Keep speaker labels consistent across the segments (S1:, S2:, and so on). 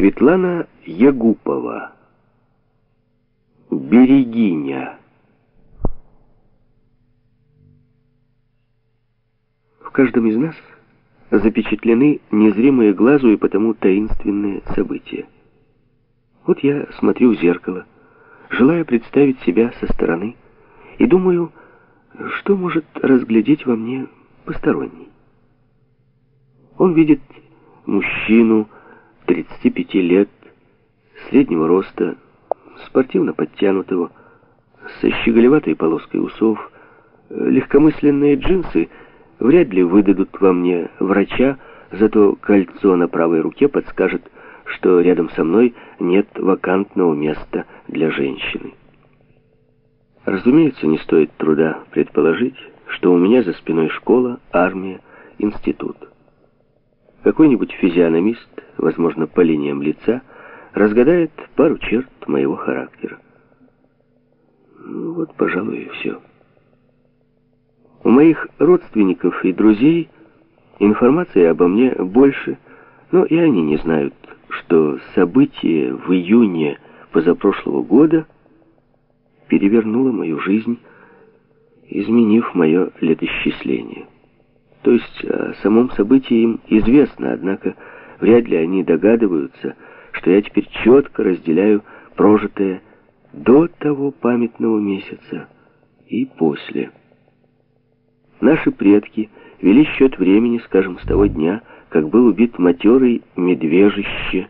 S1: Светлана Ягупова. Берегиня. В каждом из нас запечатлены незримые глазу и потому таинственные события. Вот я смотрю в зеркало, желая представить себя со стороны, и думаю, что может разглядеть во мне посторонний. Он видит мужчину 35 лет, среднего роста, спортивно подтянутого, со щеголеватой полоской усов, легкомысленные джинсы вряд ли выдадут во мне врача, зато кольцо на правой руке подскажет, что рядом со мной нет вакантного места для женщины. Разумеется, не стоит труда предположить, что у меня за спиной школа, армия, институт. Какой-нибудь физиономист, возможно, по линиям лица, разгадает пару черт моего характера. Ну, вот, пожалуй, и все. У моих родственников и друзей информации обо мне больше, но и они не знают, что событие в июне позапрошлого года перевернуло мою жизнь, изменив мое летосчисление. То есть о самом событии им известно, однако вряд ли они догадываются, что я теперь четко разделяю прожитое до того памятного месяца и после. Наши предки вели счет времени, скажем, с того дня, как был убит матерый медвежище,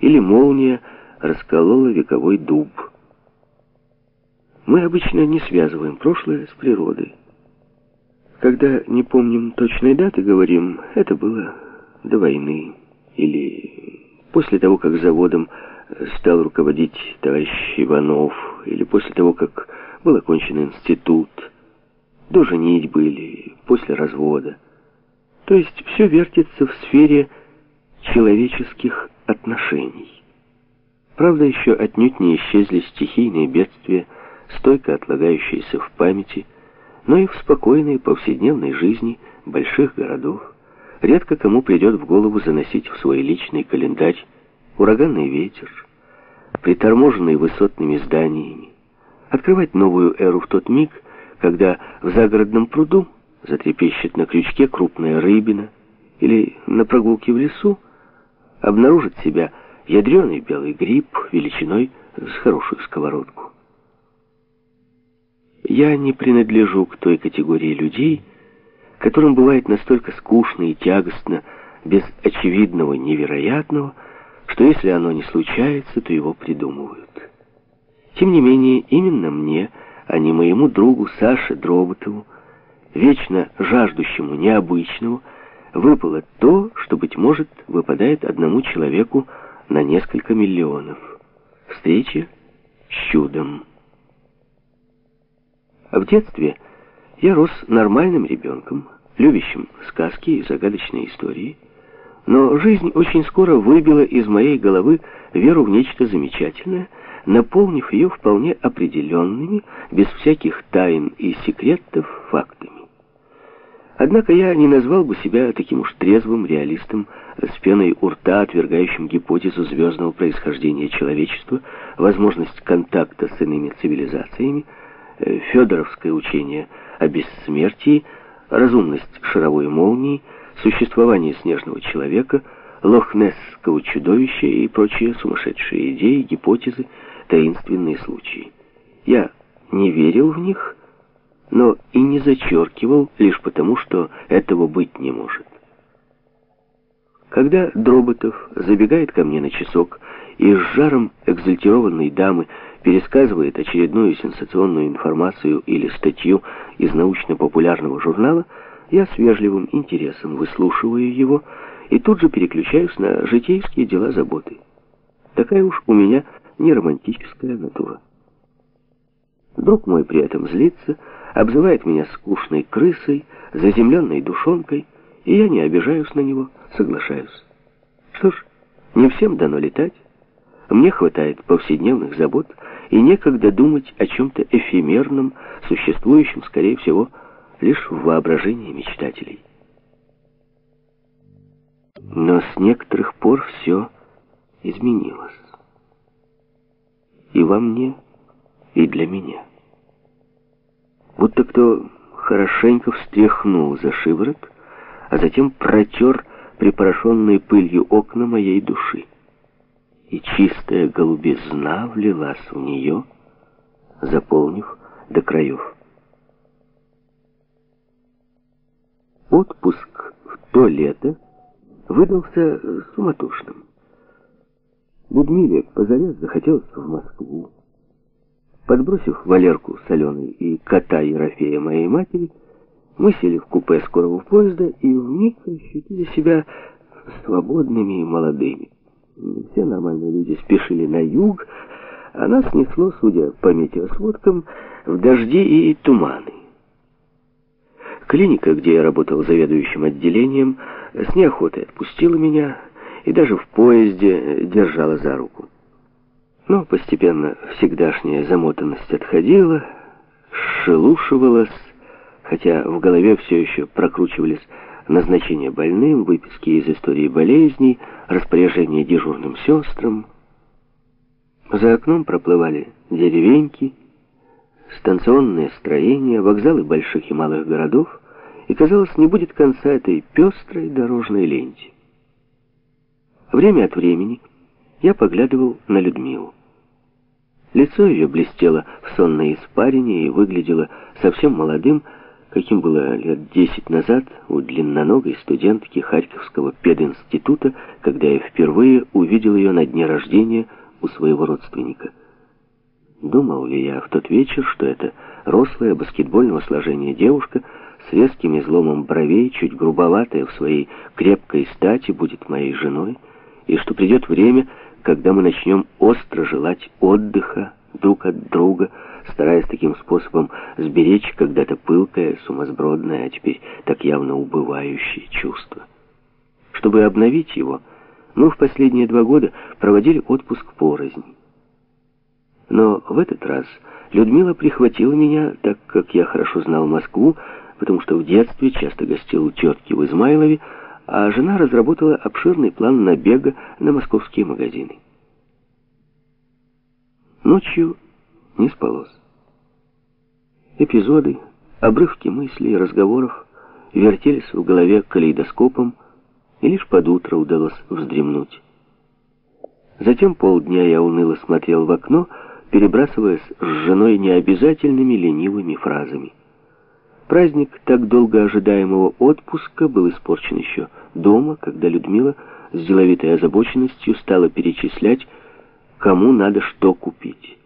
S1: или молния расколола вековой дуб. Мы обычно не связываем прошлое с природой. Когда не помним точной даты, говорим, это было до войны, или после того, как заводом стал руководить товарищ Иванов, или после того, как был окончен институт, до женитьбы или после развода. То есть все вертится в сфере человеческих отношений. Правда, еще отнюдь не исчезли стихийные бедствия, стойко отлагающиеся в памяти, но и в спокойной повседневной жизни больших городов. Редко кому придет в голову заносить в свой личный календарь ураганный ветер, приторможенный высотными зданиями, открывать новую эру в тот миг, когда в загородном пруду затрепещет на крючке крупная рыбина, или на прогулке в лесу обнаружит себя ядреный белый гриб величиной с хорошую сковородку. Я не принадлежу к той категории людей, которым бывает настолько скучно и тягостно, без очевидного невероятного, что если оно не случается, то его придумывают. Тем не менее, именно мне – а не моему другу Саше Дроботову, вечно жаждущему необычного, выпало то, что, быть может, выпадает одному человеку на несколько миллионов. Встреча с чудом. В детстве я рос нормальным ребенком, любящим сказки и загадочные истории, но жизнь очень скоро выбила из моей головы веру в нечто замечательное — наполнив ее вполне определенными, без всяких тайн и секретов, фактами. Однако я не назвал бы себя таким уж трезвым реалистом, с пеной у рта, отвергающим гипотезу звездного происхождения человечества, возможность контакта с иными цивилизациями, федоровское учение о бессмертии, разумность шаровой молнии, существование снежного человека, лохнесского чудовища и прочие сумасшедшие идеи, гипотезы, таинственные случаи. Я не верил в них, но и не зачеркивал лишь потому, что этого быть не может. Когда Дроботов забегает ко мне на часок и с жаром экзальтированной дамы пересказывает очередную сенсационную информацию или статью из научно-популярного журнала, я с вежливым интересом выслушиваю его и тут же переключаюсь на житейские дела заботы. Такая уж у меня не романтическая натура. Друг мой при этом злится, обзывает меня скучной крысой, заземленной душонкой, и я не обижаюсь на него, соглашаюсь. Что ж, не всем дано летать. Мне хватает повседневных забот, и некогда думать о чем-то эфемерном, существующем, скорее всего, лишь в воображении мечтателей. Но с некоторых пор все изменилось. И во мне, и для меня. Будто кто хорошенько встряхнул за шиворот, а затем протер припорошенные пылью окна моей души. И чистая голубизна влилась в нее, заполнив до краев. Отпуск в то лето выдался суматошным. Людмиле позарез захотелось в Москву. Подбросив Валерку с Аленой и кота Ерофея моей матери, мы сели в купе скорого поезда и вмиг ощутили себя свободными и молодыми. Все нормальные люди спешили на юг, а нас несло, судя по метеосводкам, в дожди и туманы. Клиника, где я работал заведующим отделением, с неохотой отпустила меня и даже в поезде держала за руку. Но постепенно всегдашняя замотанность отходила, шелушивалась, хотя в голове все еще прокручивались назначения больным, выписки из истории болезней, распоряжение дежурным сестрам. За окном проплывали деревеньки, станционные строения, вокзалы больших и малых городов, и, казалось, не будет конца этой пестрой дорожной ленте. Время от времени я поглядывал на Людмилу. Лицо ее блестело в сонной испарине и выглядело совсем молодым, каким было лет десять назад у длинноногой студентки Харьковского пединститута, когда я впервые увидел ее на дне рождения у своего родственника. Думал ли я в тот вечер, что это рослая баскетбольного сложения девушка с резким изломом бровей, чуть грубоватая в своей крепкой стати, будет моей женой, и что придет время, когда мы начнем остро желать отдыха друг от друга, стараясь таким способом сберечь когда-то пылкое, сумасбродное, а теперь так явно убывающее чувство. Чтобы обновить его, мы в последние два года проводили отпуск порознь. Но в этот раз Людмила прихватила меня, так как я хорошо знал Москву, потому что в детстве часто гостил у тетки в Измайлове, а жена разработала обширный план набега на московские магазины. Ночью не спалось. Эпизоды, обрывки мыслей разговоров вертелись в голове калейдоскопом, и лишь под утро удалось вздремнуть. Затем полдня я уныло смотрел в окно, перебрасываясь с женой необязательными ленивыми фразами. Праздник так долго ожидаемого отпуска был испорчен еще дома, когда Людмила с деловитой озабоченностью стала перечислять, кому надо что купить.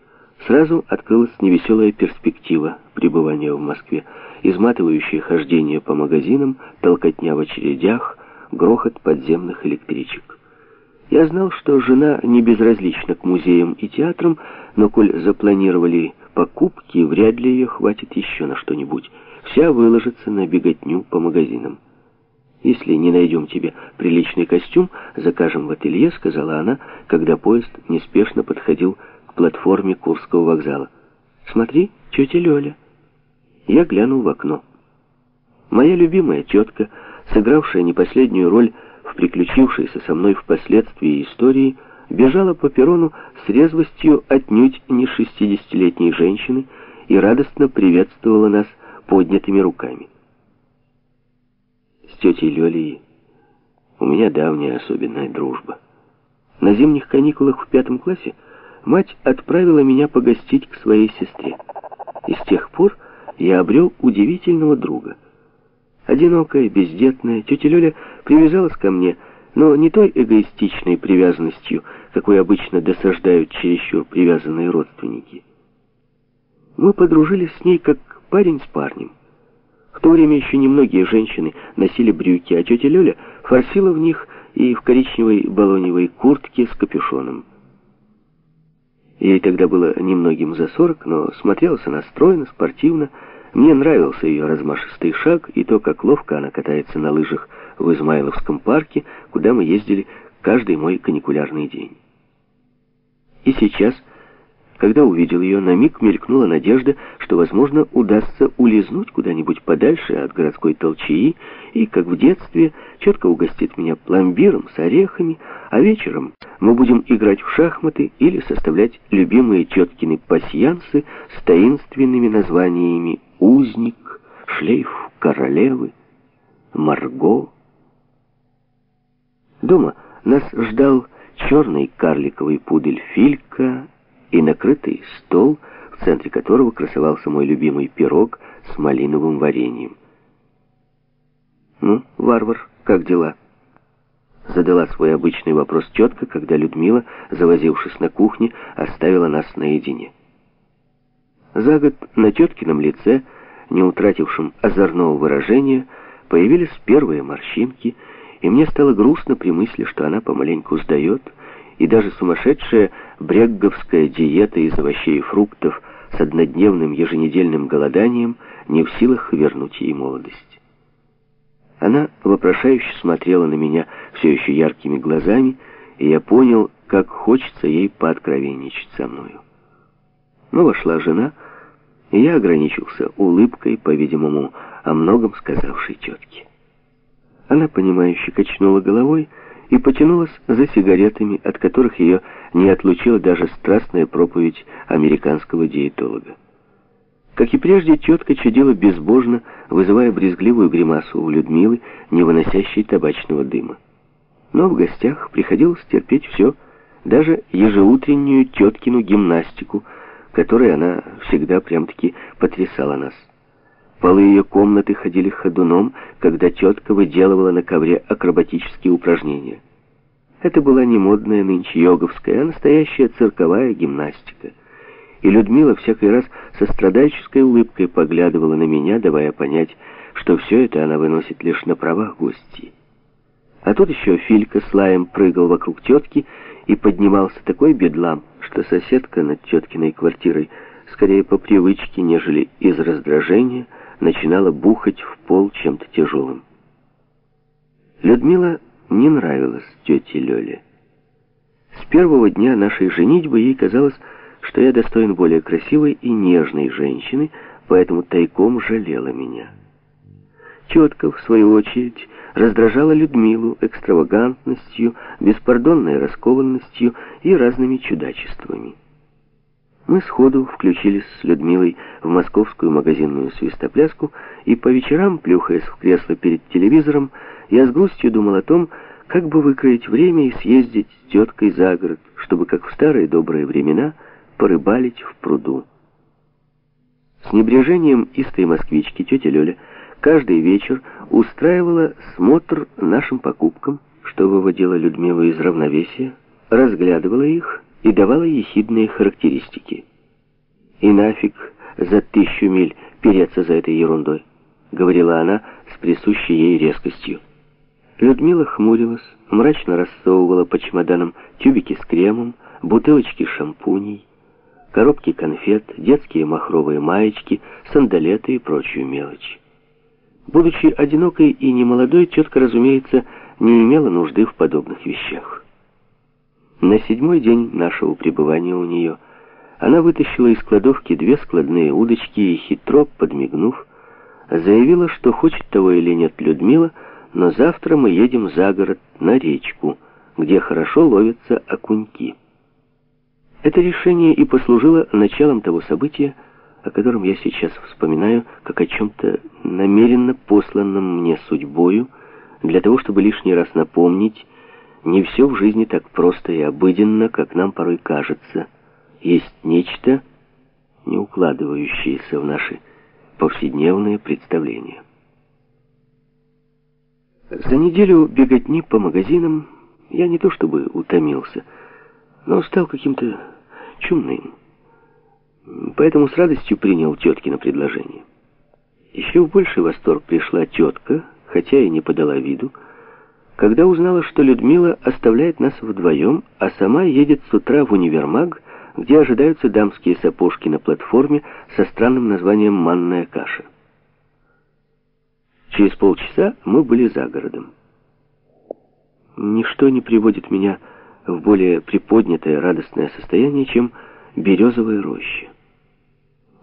S1: Сразу открылась невеселая перспектива пребывания в Москве, изматывающее хождение по магазинам, толкотня в очередях, грохот подземных электричек. Я знал, что жена не безразлична к музеям и театрам, но коль запланировали покупки, вряд ли ее хватит еще на что-нибудь. Вся выложится на беготню по магазинам. «Если не найдем тебе приличный костюм, закажем в ателье», — сказала она, когда поезд неспешно подходил к платформе Курского вокзала. «Смотри, тетя Лёля». Я глянул в окно. Моя любимая тетка, сыгравшая не последнюю роль в приключившейся со мной впоследствии истории, бежала по перрону с резвостью отнюдь не шестидесятилетней женщины и радостно приветствовала нас поднятыми руками. С тетей Лёлей у меня давняя особенная дружба. На зимних каникулах в пятом классе мать отправила меня погостить к своей сестре. И с тех пор я обрел удивительного друга. Одинокая, бездетная, тетя Лёля привязалась ко мне, но не той эгоистичной привязанностью, какой обычно досаждают чересчур привязанные родственники. Мы подружились с ней как парень с парнем. То время еще немногие женщины носили брюки, а тетя Лёля форсила в них и в коричневой балоневой куртке с капюшоном. Ей тогда было немногим за сорок, но смотрелась она стройно, спортивно. Мне нравился ее размашистый шаг и то, как ловко она катается на лыжах в Измайловском парке, куда мы ездили каждый мой каникулярный день. И сейчас Когда увидел ее, на миг мелькнула надежда, что, возможно, удастся улизнуть куда-нибудь подальше от городской толчии, и, как в детстве, четко угостит меня пломбиром с орехами, а вечером мы будем играть в шахматы или составлять любимые теткины пасьянсы с таинственными названиями «Узник», «Шлейф королевы», «Марго». Дома нас ждал черный карликовый пудель Филька и накрытый стол, в центре которого красовался мой любимый пирог с малиновым вареньем. «Ну, варвар, как дела?» Задала свой обычный вопрос тетка, когда Людмила, завозившись на кухне, оставила нас наедине. За год на теткином лице, не утратившем озорного выражения, появились первые морщинки, и мне стало грустно при мысли, что она помаленьку сдает, и даже сумасшедшая брегговская диета из овощей и фруктов с однодневным еженедельным голоданием не в силах вернуть ей молодость. Она вопрошающе смотрела на меня все еще яркими глазами, и я понял, как хочется ей пооткровенничать со мною. Но вошла жена, и я ограничился улыбкой, по-видимому, о многом сказавшей тетке. Она, понимающе качнула головой и потянулась за сигаретами, от которых ее не отлучила даже страстная проповедь американского диетолога. Как и прежде, тетка чадила безбожно, вызывая брезгливую гримасу у Людмилы, не выносящей табачного дыма. Но в гостях приходилось терпеть все, даже ежеутреннюю теткину гимнастику, которой она всегда прям-таки потрясала нас. Полы ее комнаты ходили ходуном, когда тетка выделывала на ковре акробатические упражнения. Это была не модная нынче йоговская, а настоящая цирковая гимнастика. И Людмила всякий раз со страдальческой улыбкой поглядывала на меня, давая понять, что все это она выносит лишь на правах гостей. А тут еще Филька с лаем прыгал вокруг тетки, и поднимался такой бедлам, что соседка над теткиной квартирой скорее по привычке, нежели из раздражения, начинала бухать в пол чем-то тяжелым. Людмила не нравилась тете Лёле. С первого дня нашей женитьбы ей казалось, что я достоин более красивой и нежной женщины, поэтому тайком жалела меня. Тетка, в свою очередь, раздражала Людмилу экстравагантностью, беспардонной раскованностью и разными чудачествами. Мы сходу включились с Людмилой в московскую магазинную свистопляску, и по вечерам, плюхаясь в кресло перед телевизором, я с грустью думал о том, как бы выкроить время и съездить с теткой за город, чтобы, как в старые добрые времена, порыбалить в пруду. С небрежением истой москвички тетя Лёля каждый вечер устраивала смотр нашим покупкам, что выводило Людмилу из равновесия, разглядывала их и давала ехидные характеристики. «И нафиг за тысячу миль переться за этой ерундой», — говорила она с присущей ей резкостью. Людмила хмурилась, мрачно рассовывала по чемоданам тюбики с кремом, бутылочки шампуней, коробки конфет, детские махровые маечки, сандалеты и прочую мелочь. Будучи одинокой и немолодой, тетка, разумеется, не имела нужды в подобных вещах. На седьмой день нашего пребывания у нее она вытащила из кладовки две складные удочки и, хитро подмигнув, заявила, что хочет того или нет Людмила, но завтра мы едем за город на речку, где хорошо ловятся окуньки. Это решение и послужило началом того события, о котором я сейчас вспоминаю, как о чем-то намеренно посланном мне судьбою, для того, чтобы лишний раз напомнить, не все в жизни так просто и обыденно, как нам порой кажется. Есть нечто, не укладывающееся в наши повседневные представления. За неделю беготни по магазинам я не то чтобы утомился, но стал каким-то чумным. Поэтому с радостью принял теткино предложение. Еще в больший восторг пришла тетка, хотя и не подала виду, когда узнала, что Людмила оставляет нас вдвоем, а сама едет с утра в универмаг, где ожидаются дамские сапожки на платформе со странным названием «Манная каша». Через полчаса мы были за городом. Ничто не приводит меня в более приподнятое радостное состояние, чем березовая роща.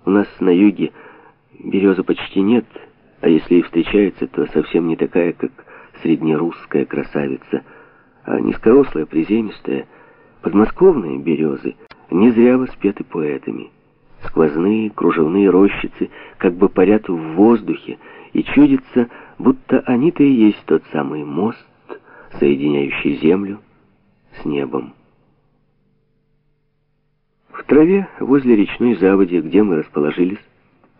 S1: У нас на юге березы почти нет, а если и встречается, то совсем не такая, как среднерусская красавица, а низкорослая, приземистая. Подмосковные березы не зря воспеты поэтами. Сквозные кружевные рощицы как бы парят в воздухе, и чудится, будто они-то и есть тот самый мост, соединяющий землю с небом. В траве возле речной заводи, где мы расположились,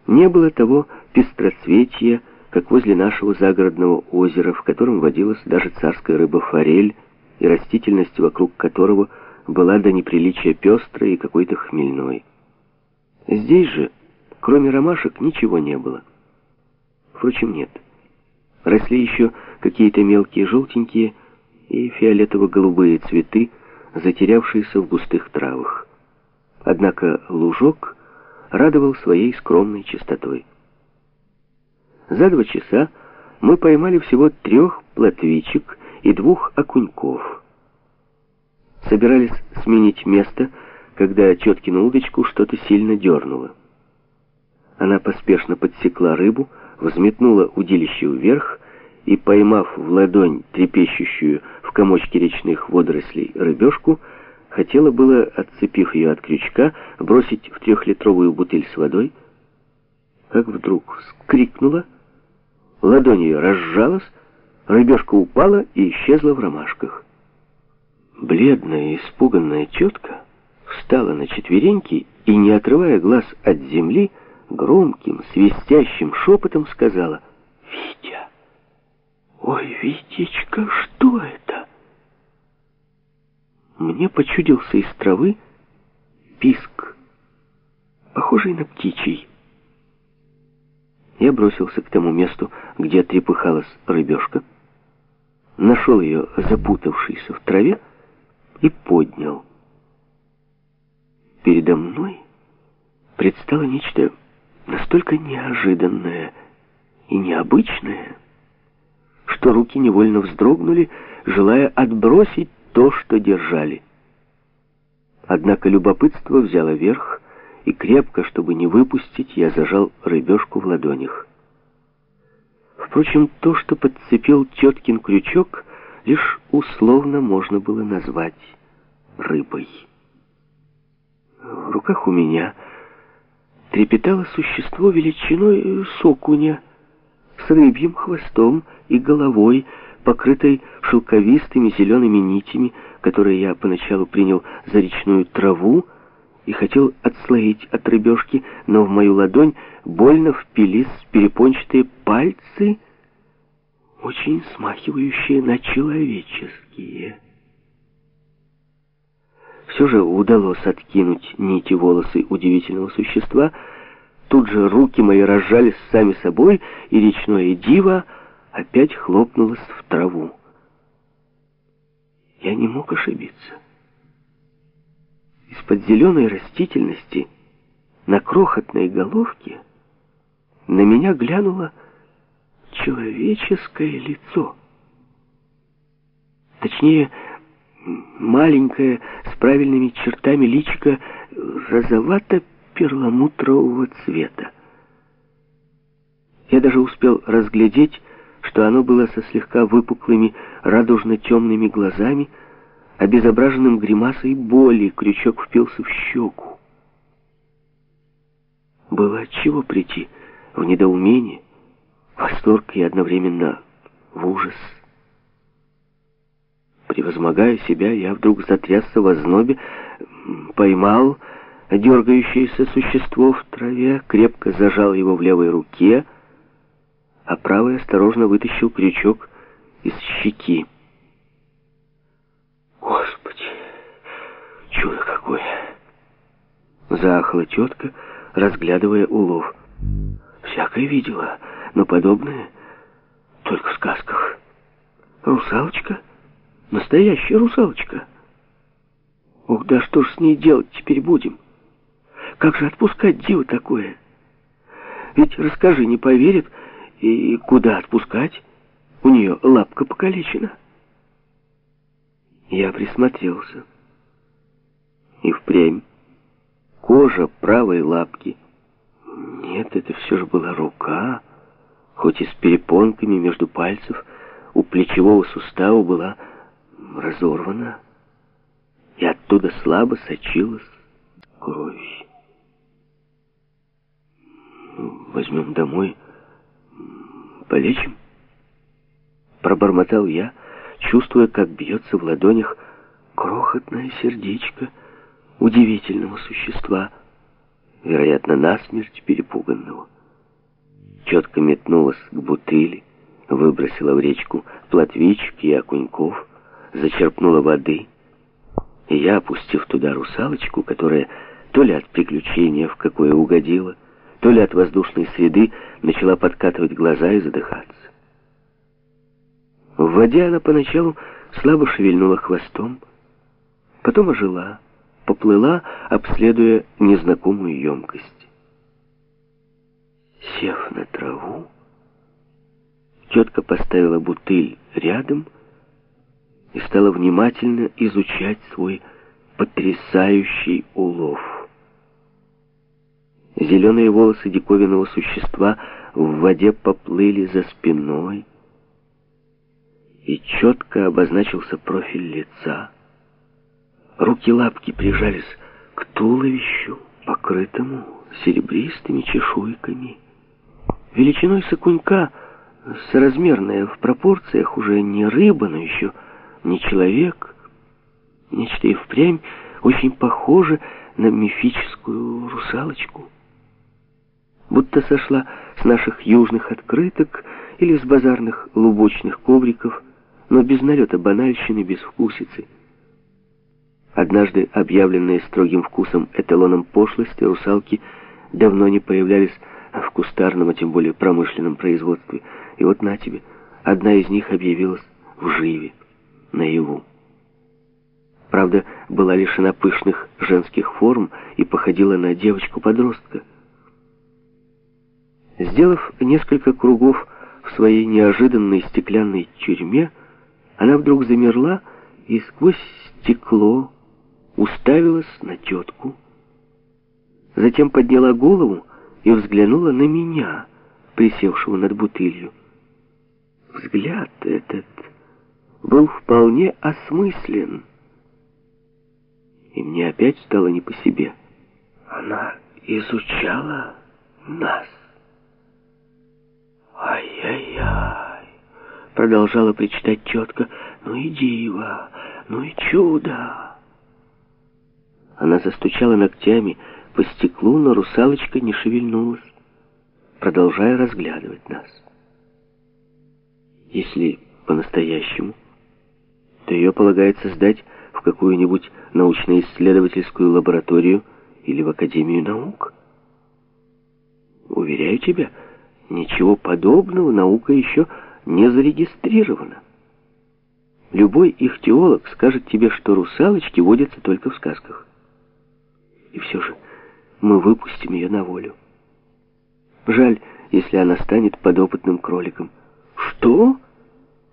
S1: не было того пестроцветия, как возле нашего загородного озера, в котором водилась даже царская рыба-форель, и растительность вокруг которого была до неприличия пестрой и какой-то хмельной. Здесь же, кроме ромашек, ничего не было. Впрочем, нет. Росли еще какие-то мелкие желтенькие и фиолетово-голубые цветы, затерявшиеся в густых травах. Однако лужок радовал своей скромной чистотой. За два часа мы поймали всего трех плотвичек и двух окуньков. Собирались сменить место, когда Четкину удочку что-то сильно дернуло. Она поспешно подсекла рыбу, взметнула удилище вверх и, поймав в ладонь трепещущую в комочке речных водорослей рыбешку, хотела было, отцепив ее от крючка, бросить в трехлитровую бутыль с водой, как вдруг вскрикнула, ладонь ее разжалась, рыбешка упала и исчезла в ромашках. Бледная и испуганная тетка встала на четвереньки и, не отрывая глаз от земли, громким, свистящим шепотом сказала «Витя! Ой, Витечка, что это?» Мне почудился из травы писк, похожий на птичий. Я бросился к тому месту, где трепыхалась рыбешка, нашел ее запутавшейся в траве и поднял. Передо мной предстало нечто настолько неожиданное и необычное, что руки невольно вздрогнули, желая отбросить то, что держали. Однако любопытство взяло верх, и крепко, чтобы не выпустить, я зажал рыбешку в ладонях. Впрочем, то, что подцепил теткин крючок, лишь условно можно было назвать рыбой. В руках у меня трепетало существо величиной сокуня с рыбьим хвостом и головой, покрытой шелковистыми зелеными нитями, которые я поначалу принял за речную траву, и хотел отслоить от рыбешки, но в мою ладонь больно впились перепончатые пальцы, очень смахивающие на человеческие. Все же удалось откинуть нити волосы удивительного существа. Тут же руки мои разжались сами собой, и речное диво опять хлопнулось в траву. Я не мог ошибиться. Из-под зеленой растительности на крохотной головке на меня глянуло человеческое лицо. Точнее, маленькое, с правильными чертами личико розовато-перламутрового цвета. Я даже успел разглядеть, что оно было со слегка выпуклыми радужно-темными глазами, обезображенным гримасой боли, крючок впился в щеку. Было отчего прийти в недоумение, восторг и одновременно в ужас. Превозмогая себя, я вдруг затрясся в ознобе, поймал дергающееся существо в траве, крепко зажал его в левой руке, а правой осторожно вытащил крючок из щеки. Господи, чудо какое! Заахала тетка, разглядывая улов. Всякое видела, но подобное только в сказках. Русалочка? Настоящая русалочка. Ух, да что ж с ней делать теперь будем? Как же отпускать диво такое? Ведь, расскажи, не поверит, и куда отпускать? У нее лапка покалечена. Я присмотрелся. И впрямь кожа правой лапки. Нет, это все же была рука, хоть и с перепонками между пальцев, у плечевого сустава была разорвана, и оттуда слабо сочилась кровь. Возьмем домой, полечим. Пробормотал я, чувствуя, как бьется в ладонях крохотное сердечко удивительного существа, вероятно, насмерть перепуганного. Четко метнулась к бутыли, выбросила в речку плотвички и окуньков, зачерпнула воды, и я, опустив туда русалочку, которая то ли от приключения, в какое угодила, то ли от воздушной среды, начала подкатывать глаза и задыхаться. В воде она поначалу слабо шевельнула хвостом, потом ожила, поплыла, обследуя незнакомую емкость. Сев на траву, тетка поставила бутыль рядом и стала внимательно изучать свой потрясающий улов. Зеленые волосы диковинного существа в воде поплыли за спиной, и четко обозначился профиль лица. Руки-лапки прижались к туловищу, покрытому серебристыми чешуйками. Величиной сокунька, соразмерная в пропорциях, уже не рыба, но еще не человек. Нечто и впрямь очень похоже на мифическую русалочку. Будто сошла с наших южных открыток или с базарных лубочных ковриков, но без налета банальщины, без вкусицы. Однажды объявленные строгим вкусом эталоном пошлости, русалки давно не появлялись в кустарном, а тем более промышленном производстве. И вот на тебе, одна из них объявилась в живе, наяву. Правда, была лишена пышных женских форм и походила на девочку-подростка. Сделав несколько кругов в своей неожиданной стеклянной тюрьме, она вдруг замерла и сквозь стекло уставилась на тетку. Затем подняла голову и взглянула на меня, присевшего над бутылью. Взгляд этот был вполне осмыслен, и мне опять стало не по себе. Она изучала нас. Ай-яй-яй, продолжала причитать тетка, ну и диво, ну и чудо. Она застучала ногтями по стеклу, но русалочка не шевельнулась, продолжая разглядывать нас. Если по-настоящему, то ее полагается сдать в какую-нибудь научно-исследовательскую лабораторию или в Академию наук. Уверяю тебя, Ничего подобного наука еще не зарегистрирована. Любой их теолог скажет тебе, что русалочки водятся только в сказках. И все же мы выпустим ее на волю. Жаль, если она станет подопытным кроликом. Что?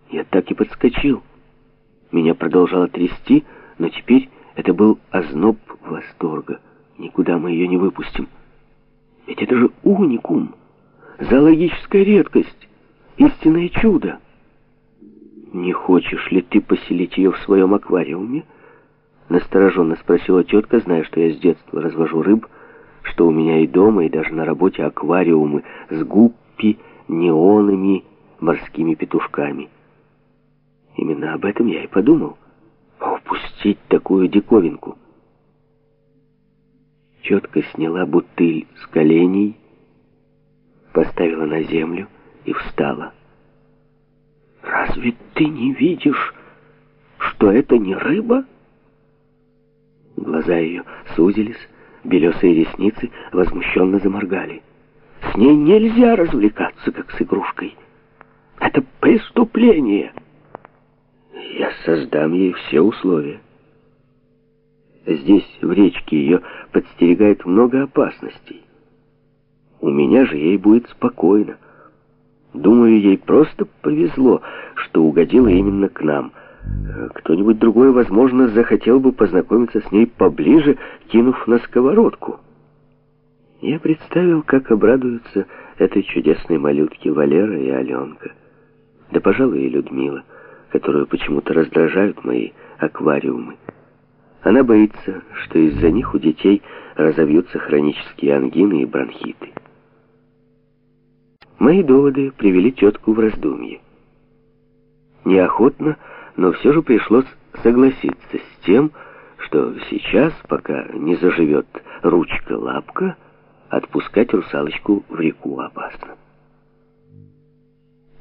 S1: Я так и подскочил. Меня продолжало трясти, но теперь это был озноб восторга. Никуда мы ее не выпустим. Ведь это же уникум зоологическая редкость, истинное чудо. «Не хочешь ли ты поселить ее в своем аквариуме?» Настороженно спросила тетка, зная, что я с детства развожу рыб, что у меня и дома, и даже на работе аквариумы с гуппи, неонами, морскими петушками. Именно об этом я и подумал. Упустить такую диковинку. Тетка сняла бутыль с коленей, поставила на землю и встала. «Разве ты не видишь, что это не рыба?» Глаза ее сузились, белесые ресницы возмущенно заморгали. «С ней нельзя развлекаться, как с игрушкой. Это преступление!» «Я создам ей все условия. Здесь, в речке, ее подстерегает много опасностей. У меня же ей будет спокойно. Думаю, ей просто повезло, что угодила именно к нам. Кто-нибудь другой, возможно, захотел бы познакомиться с ней поближе, кинув на сковородку. Я представил, как обрадуются этой чудесной малютке Валера и Аленка. Да, пожалуй, и Людмила, которую почему-то раздражают мои аквариумы. Она боится, что из-за них у детей разовьются хронические ангины и бронхиты. Мои доводы привели тетку в раздумье. Неохотно, но все же пришлось согласиться с тем, что сейчас, пока не заживет ручка-лапка, отпускать русалочку в реку опасно.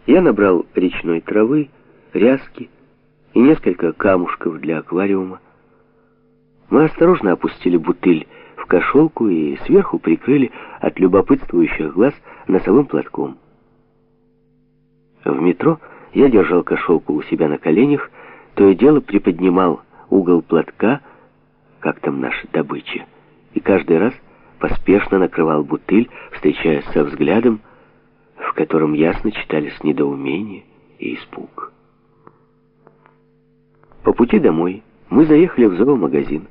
S1: Я набрал речной травы, ряски и несколько камушков для аквариума. Мы осторожно опустили бутыль в кошелку и сверху прикрыли от любопытствующих глаз носовым платком. В метро я держал кошелку у себя на коленях, то и дело приподнимал угол платка, как там наша добыча, и каждый раз поспешно накрывал бутыль, встречаясь со взглядом, в котором ясно читались недоумение и испуг. По пути домой мы заехали в зоомагазин,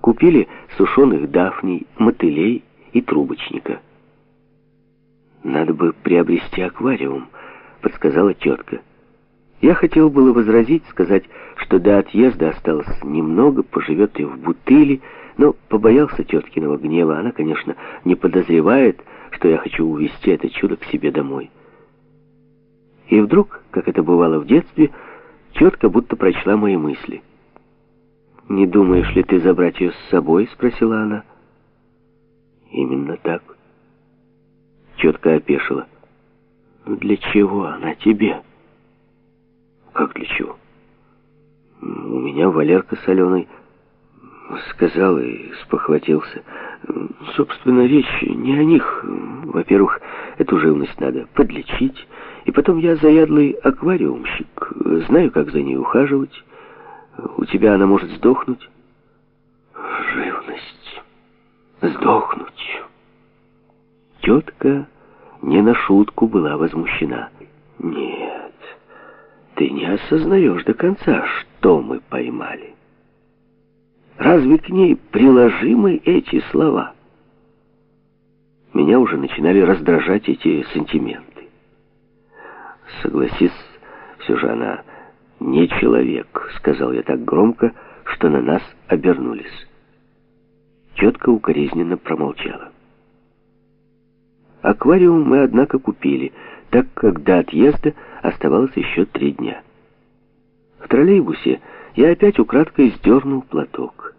S1: купили сушеных дафней, мотылей и трубочника. «Надо бы приобрести аквариум», — подсказала тетка. Я хотел было возразить, сказать, что до отъезда осталось немного, поживет и в бутыли, но побоялся теткиного гнева. Она, конечно, не подозревает, что я хочу увезти это чудо к себе домой. И вдруг, как это бывало в детстве, тетка будто прочла мои мысли. «Не думаешь ли ты забрать ее с собой?» — спросила она. «Именно так». Тетка опешила. «Ну для чего она тебе?» «Как для чего?» «У меня Валерка с Аленой...» сказал и спохватился. Собственно, речь не о них. Во-первых, эту живность надо подлечить. И потом я заядлый аквариумщик. Знаю, как за ней ухаживать. У тебя она может сдохнуть. Живность. Сдохнуть. Тетка не на шутку была возмущена. Нет, ты не осознаешь до конца, что мы поймали. Разве к ней приложимы эти слова? Меня уже начинали раздражать эти сантименты. Согласись, все же она не человек, сказал я так громко, что на нас обернулись. Тетка укоризненно промолчала. Аквариум мы, однако, купили, так как до отъезда оставалось еще три дня. В троллейбусе я опять украдкой сдернул платок.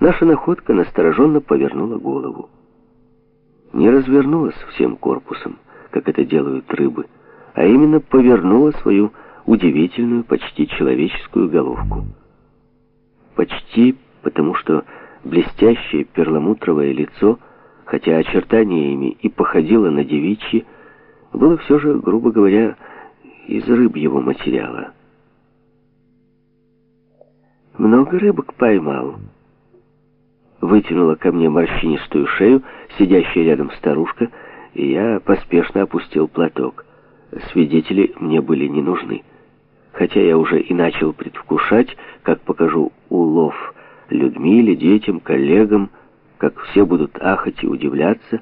S1: Наша находка настороженно повернула голову. Не развернулась всем корпусом, как это делают рыбы, а именно повернула свою удивительную, почти человеческую головку. Почти потому, что блестящее перламутровое лицо, хотя очертаниями и походило на девичье, было все же, грубо говоря, из рыбьего материала. Много рыбок поймал. Вытянула ко мне морщинистую шею, сидящая рядом старушка, и я поспешно опустил платок. Свидетели мне были не нужны. Хотя я уже и начал предвкушать, как покажу улов Людмиле, детям, коллегам, как все будут ахать и удивляться,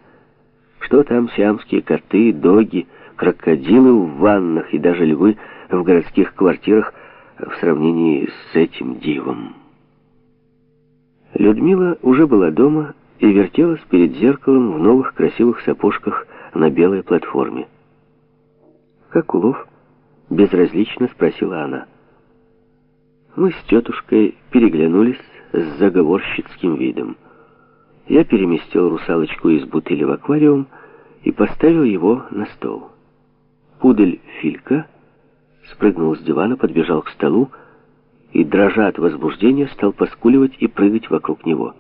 S1: что там сиамские коты, доги, крокодилы в ваннах и даже львы в городских квартирах в сравнении с этим дивом. Людмила уже была дома и вертелась перед зеркалом в новых красивых сапожках на белой платформе. «Как улов?» — безразлично спросила она. Мы с тетушкой переглянулись с заговорщицким видом. Я переместил русалочку из бутыли в аквариум и поставил его на стол. Пудель Филька спрыгнул с дивана, подбежал к столу и, дрожа от возбуждения, стал поскуливать и прыгать вокруг него.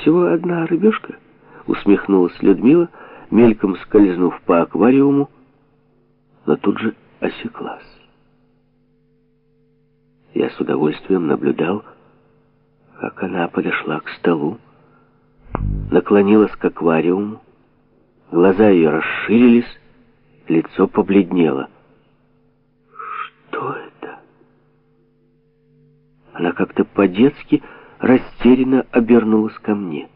S1: «Всего одна рыбешка?» — усмехнулась Людмила, мельком скользнув по аквариуму, но тут же осеклась. Я с удовольствием наблюдал, как она подошла к столу, наклонилась к аквариуму, глаза ее расширились, лицо побледнело — что это? Она как-то по-детски растерянно обернулась ко мне.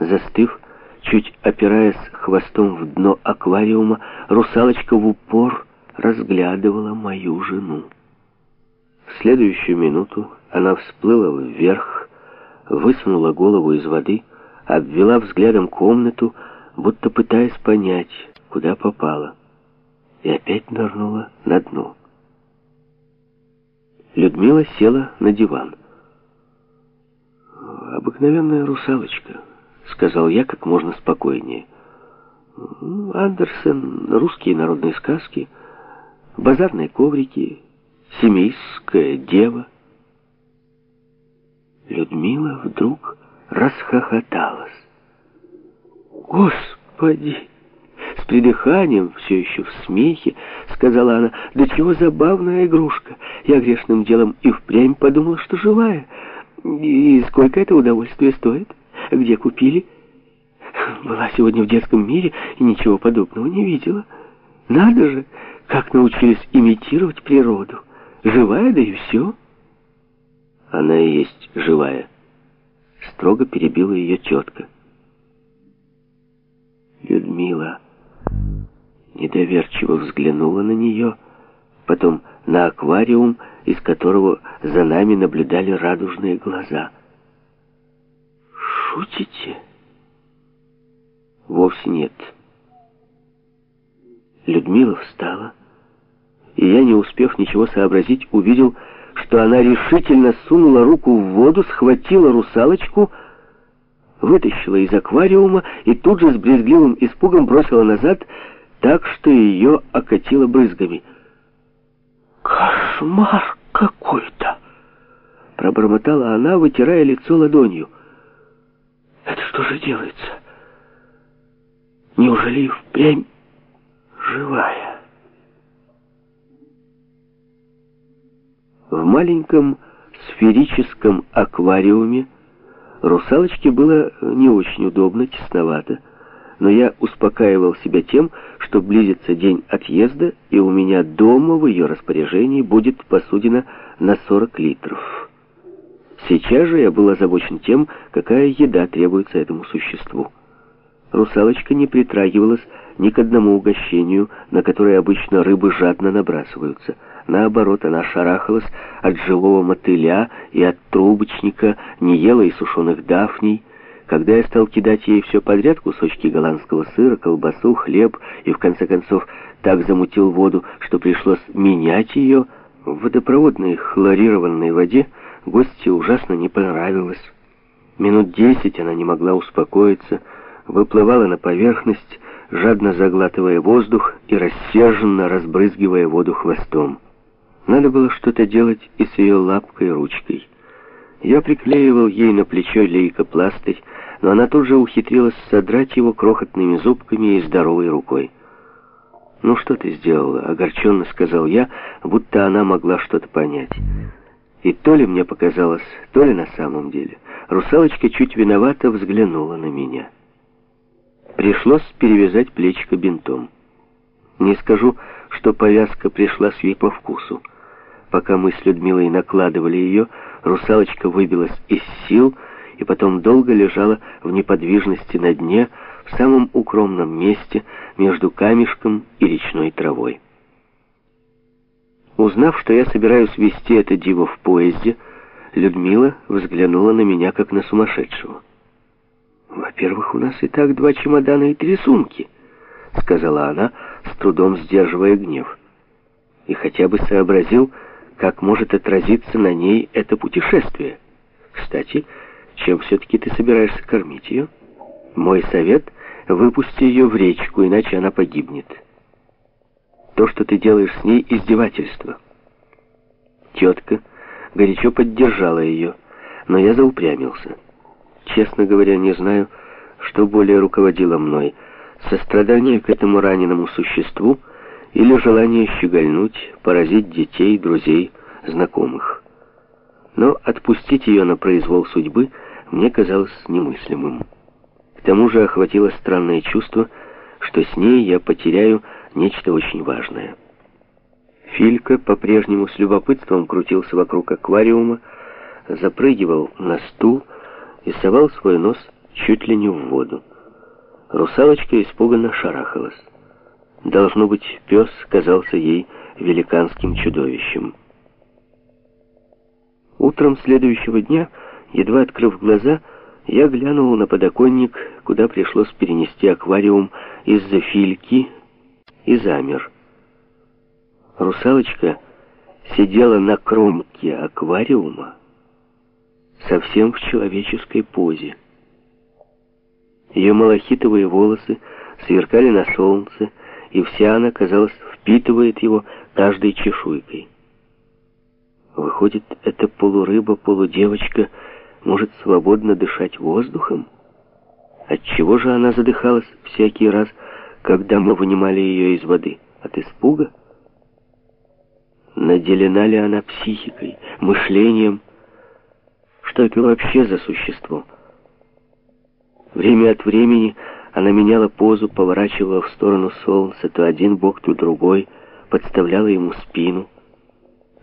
S1: Застыв, чуть опираясь хвостом в дно аквариума, русалочка в упор разглядывала мою жену. В следующую минуту она всплыла вверх, высунула голову из воды, обвела взглядом комнату, будто пытаясь понять, куда попала, и опять нырнула на дно. Людмила села на диван. «Обыкновенная русалочка», — сказал я как можно спокойнее. «Андерсен, русские народные сказки, базарные коврики, семейская дева». Людмила вдруг расхохоталась. «Господи!» С придыханием, все еще в смехе, сказала она, «Да чего забавная игрушка! Я грешным делом и впрямь подумала, что живая. И сколько это удовольствие стоит? Где купили?» Была сегодня в детском мире и ничего подобного не видела. Надо же, как научились имитировать природу. Живая, да и все. Она и есть живая. Строго перебила ее тетка. Людмила недоверчиво взглянула на нее, потом на аквариум, из которого за нами наблюдали радужные глаза. «Шутите?» «Вовсе нет». Людмила встала, и я, не успев ничего сообразить, увидел, что она решительно сунула руку в воду, схватила русалочку, вытащила из аквариума и тут же с брезгливым испугом бросила назад, так что ее окатило брызгами. «Кошмар какой-то!» Пробормотала она, вытирая лицо ладонью. «Это что же делается? Неужели впрямь живая?» В маленьком сферическом аквариуме русалочке было не очень удобно, тесновато, но я успокаивал себя тем, что близится день отъезда, и у меня дома в ее распоряжении будет посудина на 40 литров. Сейчас же я был озабочен тем, какая еда требуется этому существу. Русалочка не притрагивалась ни к одному угощению, на которое обычно рыбы жадно набрасываются. Наоборот, она шарахалась от живого мотыля и от трубочника, не ела и сушеных дафней, когда я стал кидать ей все подряд, кусочки голландского сыра, колбасу, хлеб, и в конце концов так замутил воду, что пришлось менять ее, в водопроводной хлорированной воде гости ужасно не понравилось. Минут десять она не могла успокоиться, выплывала на поверхность, жадно заглатывая воздух и рассерженно разбрызгивая воду хвостом. Надо было что-то делать и с ее лапкой ручкой. Я приклеивал ей на плечо лейкопластырь, но она тут же ухитрилась содрать его крохотными зубками и здоровой рукой. «Ну что ты сделала?» — огорченно сказал я, будто она могла что-то понять. И то ли мне показалось, то ли на самом деле. Русалочка чуть виновато взглянула на меня. Пришлось перевязать плечико бинтом. Не скажу, что повязка пришлась ей по вкусу. Пока мы с Людмилой накладывали ее, русалочка выбилась из сил и потом долго лежала в неподвижности на дне, в самом укромном месте между камешком и речной травой. Узнав, что я собираюсь вести это диво в поезде, Людмила взглянула на меня, как на сумасшедшего. «Во-первых, у нас и так два чемодана и три сумки», — сказала она, с трудом сдерживая гнев. «И хотя бы сообразил, как может отразиться на ней это путешествие. Кстати, чем все-таки ты собираешься кормить ее? Мой совет — выпусти ее в речку, иначе она погибнет. То, что ты делаешь с ней, — издевательство. Тетка горячо поддержала ее, но я заупрямился. Честно говоря, не знаю, что более руководило мной — сострадание к этому раненому существу — или желание щегольнуть, поразить детей, друзей, знакомых. Но отпустить ее на произвол судьбы мне казалось немыслимым. К тому же охватило странное чувство, что с ней я потеряю нечто очень важное. Филька по-прежнему с любопытством крутился вокруг аквариума, запрыгивал на стул и совал свой нос чуть ли не в воду. Русалочка испуганно шарахалась. Должно быть, пес казался ей великанским чудовищем. Утром следующего дня, едва открыв глаза, я глянул на подоконник, куда пришлось перенести аквариум из-за фильки, и замер. Русалочка сидела на кромке аквариума, совсем в человеческой позе. Ее малахитовые волосы сверкали на солнце, и вся она, казалось, впитывает его каждой чешуйкой. Выходит, эта полурыба-полудевочка может свободно дышать воздухом? Отчего же она задыхалась всякий раз, когда мы вынимали ее из воды? От испуга? Наделена ли она психикой, мышлением? Что это вообще за существо? Время от времени она меняла позу, поворачивала в сторону солнца, то один бок, то другой, подставляла ему спину.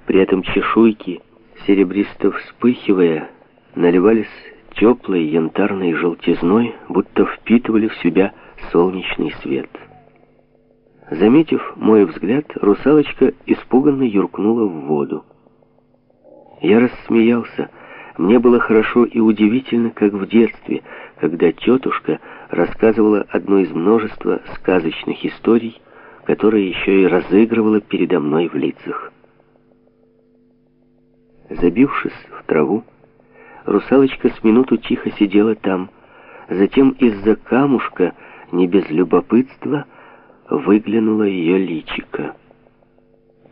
S1: При этом чешуйки, серебристо вспыхивая, наливались теплой янтарной желтизной, будто впитывали в себя солнечный свет. Заметив мой взгляд, русалочка испуганно юркнула в воду. Я рассмеялся. Мне было хорошо и удивительно, как в детстве, когда тетушка рассказывала одну из множества сказочных историй, которые еще и разыгрывала передо мной в лицах. Забившись в траву, русалочка с минуту тихо сидела там, затем из-за камушка, не без любопытства, выглянуло ее личико.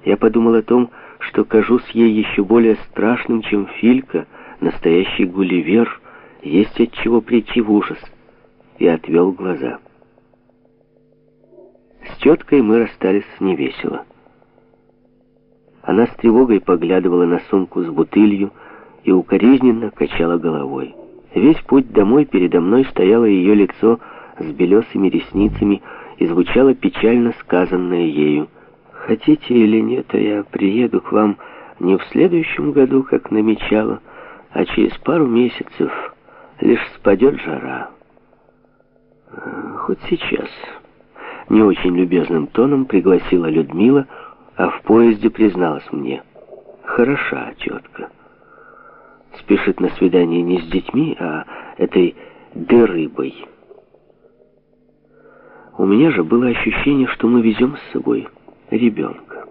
S1: Я подумал о том, что кажусь ей еще более страшным, чем Филька, настоящий Гулливер, есть от чего прийти в ужас, и отвел глаза. С теткой мы расстались невесело. Она с тревогой поглядывала на сумку с бутылью и укоризненно качала головой. Весь путь домой передо мной стояло ее лицо с белесыми ресницами и звучало печально сказанное ею. «Хотите или нет, а я приеду к вам не в следующем году, как намечала, а через пару месяцев лишь спадет жара. Хоть сейчас». Не очень любезным тоном пригласила Людмила, а в поезде призналась мне. Хороша тетка. Спешит на свидание не с детьми, а этой дырыбой. У меня же было ощущение, что мы везем с собой ребенка.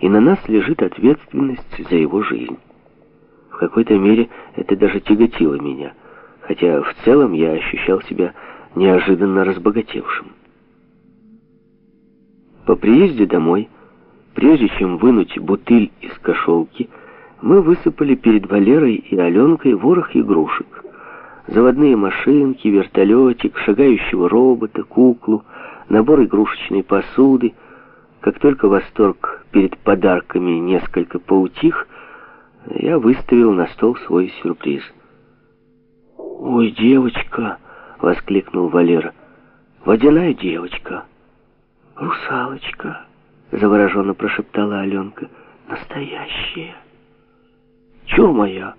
S1: И на нас лежит ответственность за его жизнь. В какой-то мере это даже тяготило меня, хотя в целом я ощущал себя неожиданно разбогатевшим. По приезде домой Прежде чем вынуть бутыль из кошелки, мы высыпали перед Валерой и Аленкой ворох игрушек. Заводные машинки, вертолетик, шагающего робота, куклу, набор игрушечной посуды. Как только восторг перед подарками несколько поутих, я выставил на стол свой сюрприз. «Ой, девочка!» — воскликнул Валера. «Водяная девочка! Русалочка!» Завороженно прошептала Аленка. Настоящая. Чур моя.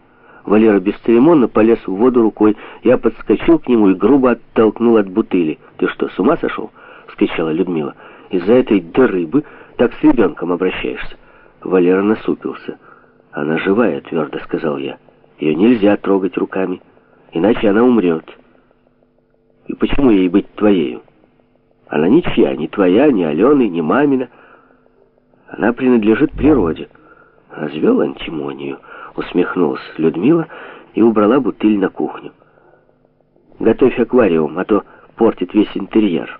S1: Валера бесцеремонно полез в воду рукой. Я подскочил к нему и грубо оттолкнул от бутыли. «Ты что, с ума сошел?» — вскричала Людмила. «Из-за этой дырыбы так с ребенком обращаешься». Валера насупился. «Она живая», — твердо сказал я. «Ее нельзя трогать руками, иначе она умрет». «И почему ей быть твоею?» «Она ничья, ни твоя, ни Алены, ни мамина». Она принадлежит природе. Развел антимонию, усмехнулась Людмила и убрала бутыль на кухню. Готовь аквариум, а то портит весь интерьер.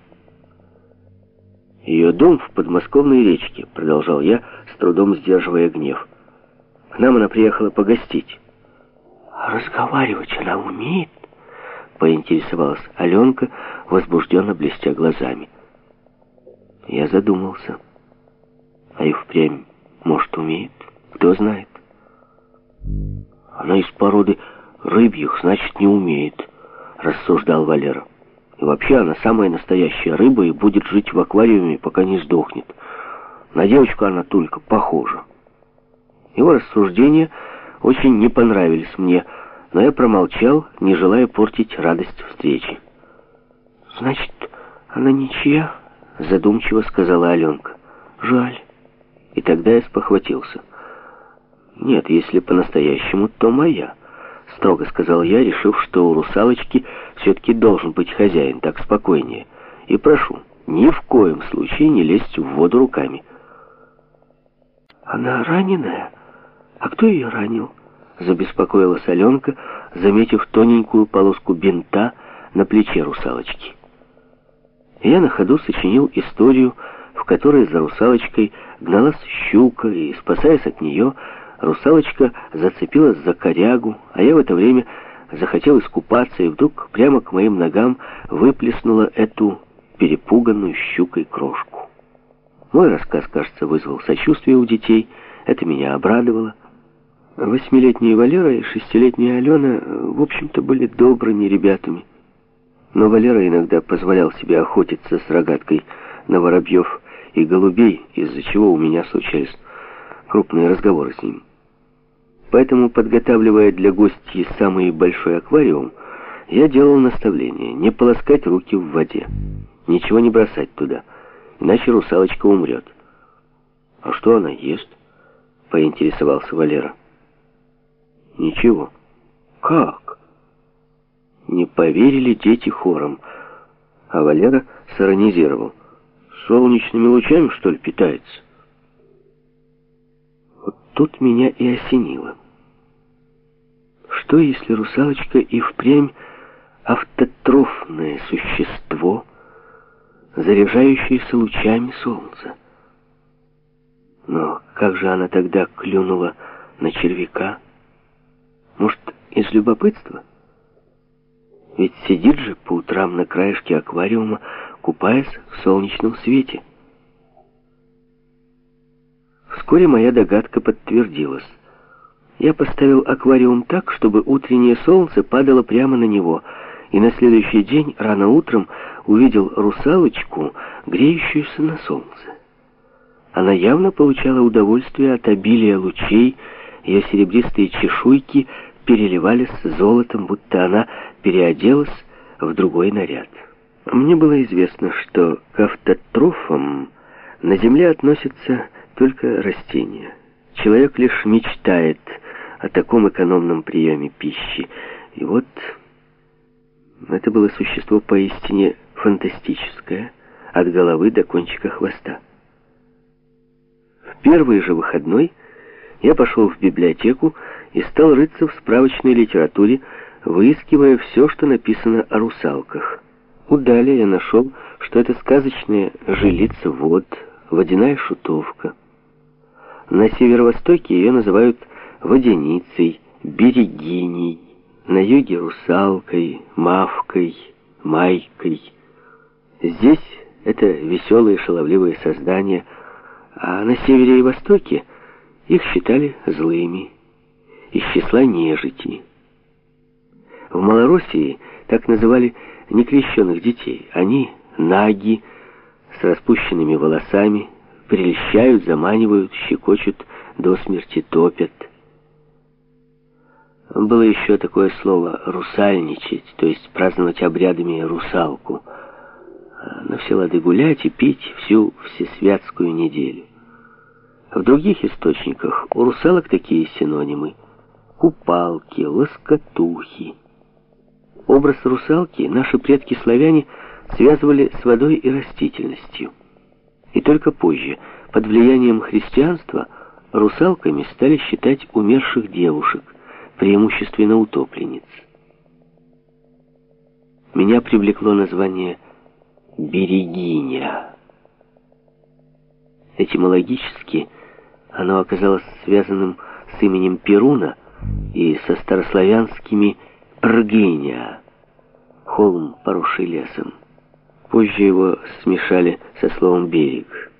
S1: Ее дом в подмосковной речке, продолжал я, с трудом сдерживая гнев. К нам она приехала погостить. разговаривать она умеет? Поинтересовалась Аленка, возбужденно блестя глазами. Я задумался. А и впрямь, может, умеет, кто знает. Она из породы рыбьих, значит, не умеет, рассуждал Валера. И вообще она самая настоящая рыба и будет жить в аквариуме, пока не сдохнет. На девочку она только похожа. Его рассуждения очень не понравились мне, но я промолчал, не желая портить радость встречи.
S2: «Значит, она ничья?» — задумчиво сказала Аленка. «Жаль».
S1: И тогда я спохватился. «Нет, если по-настоящему, то моя», — строго сказал я, решив, что у русалочки все-таки должен быть хозяин, так спокойнее. И прошу, ни в коем случае не лезть в воду руками.
S2: «Она раненая? А кто ее ранил?»
S1: Забеспокоилась Аленка, заметив тоненькую полоску бинта на плече русалочки. Я на ходу сочинил историю, в которой за русалочкой гналась щука, и, спасаясь от нее, русалочка зацепилась за корягу, а я в это время захотел искупаться, и вдруг прямо к моим ногам выплеснула эту перепуганную щукой крошку. Мой рассказ, кажется, вызвал сочувствие у детей, это меня обрадовало. Восьмилетняя Валера и шестилетняя Алена, в общем-то, были добрыми ребятами. Но Валера иногда позволял себе охотиться с рогаткой на воробьев и голубей, из-за чего у меня случались крупные разговоры с ним. Поэтому, подготавливая для гостей самый большой аквариум, я делал наставление не полоскать руки в воде, ничего не бросать туда, иначе русалочка умрет. «А что она ест?» — поинтересовался Валера. «Ничего». «Как?» Не поверили дети хором, а Валера сиронизировал. «Солнечными лучами, что ли, питается?» Вот тут меня и осенило. Что, если русалочка и впрямь автотрофное существо, заряжающееся лучами солнца? Но как же она тогда клюнула на червяка? Может, из любопытства? Ведь сидит же по утрам на краешке аквариума, купаясь в солнечном свете. Вскоре моя догадка подтвердилась. Я поставил аквариум так, чтобы утреннее солнце падало прямо на него, и на следующий день рано утром увидел русалочку, греющуюся на солнце. Она явно получала удовольствие от обилия лучей, ее серебристые чешуйки переливались золотом, будто она переоделась в другой наряд. Мне было известно, что к автотрофам на Земле относятся только растения. Человек лишь мечтает о таком экономном приеме пищи. И вот это было существо поистине фантастическое, от головы до кончика хвоста. В первый же выходной я пошел в библиотеку и стал рыться в справочной литературе, выискивая все, что написано о русалках. Удали я нашел, что это сказочная жилица вод, водяная шутовка. На северо-востоке ее называют водяницей, берегиней, на юге русалкой, мавкой, майкой. Здесь это веселые шаловливые создания, а на севере и востоке их считали злыми, из числа нежити. В Малороссии так называли некрещенных детей. Они наги, с распущенными волосами, прельщают, заманивают, щекочут, до смерти топят. Было еще такое слово «русальничать», то есть праздновать обрядами русалку. На все лады гулять и пить всю всесвятскую неделю. В других источниках у русалок такие синонимы. Купалки, лоскотухи. Образ русалки наши предки-славяне связывали с водой и растительностью. И только позже, под влиянием христианства, русалками стали считать умерших девушек, преимущественно утопленниц. Меня привлекло название «берегиня». Этимологически оно оказалось связанным с именем Перуна и со старославянскими «ргиня» — холм, поросший лесом. Позже его смешали со словом «берег».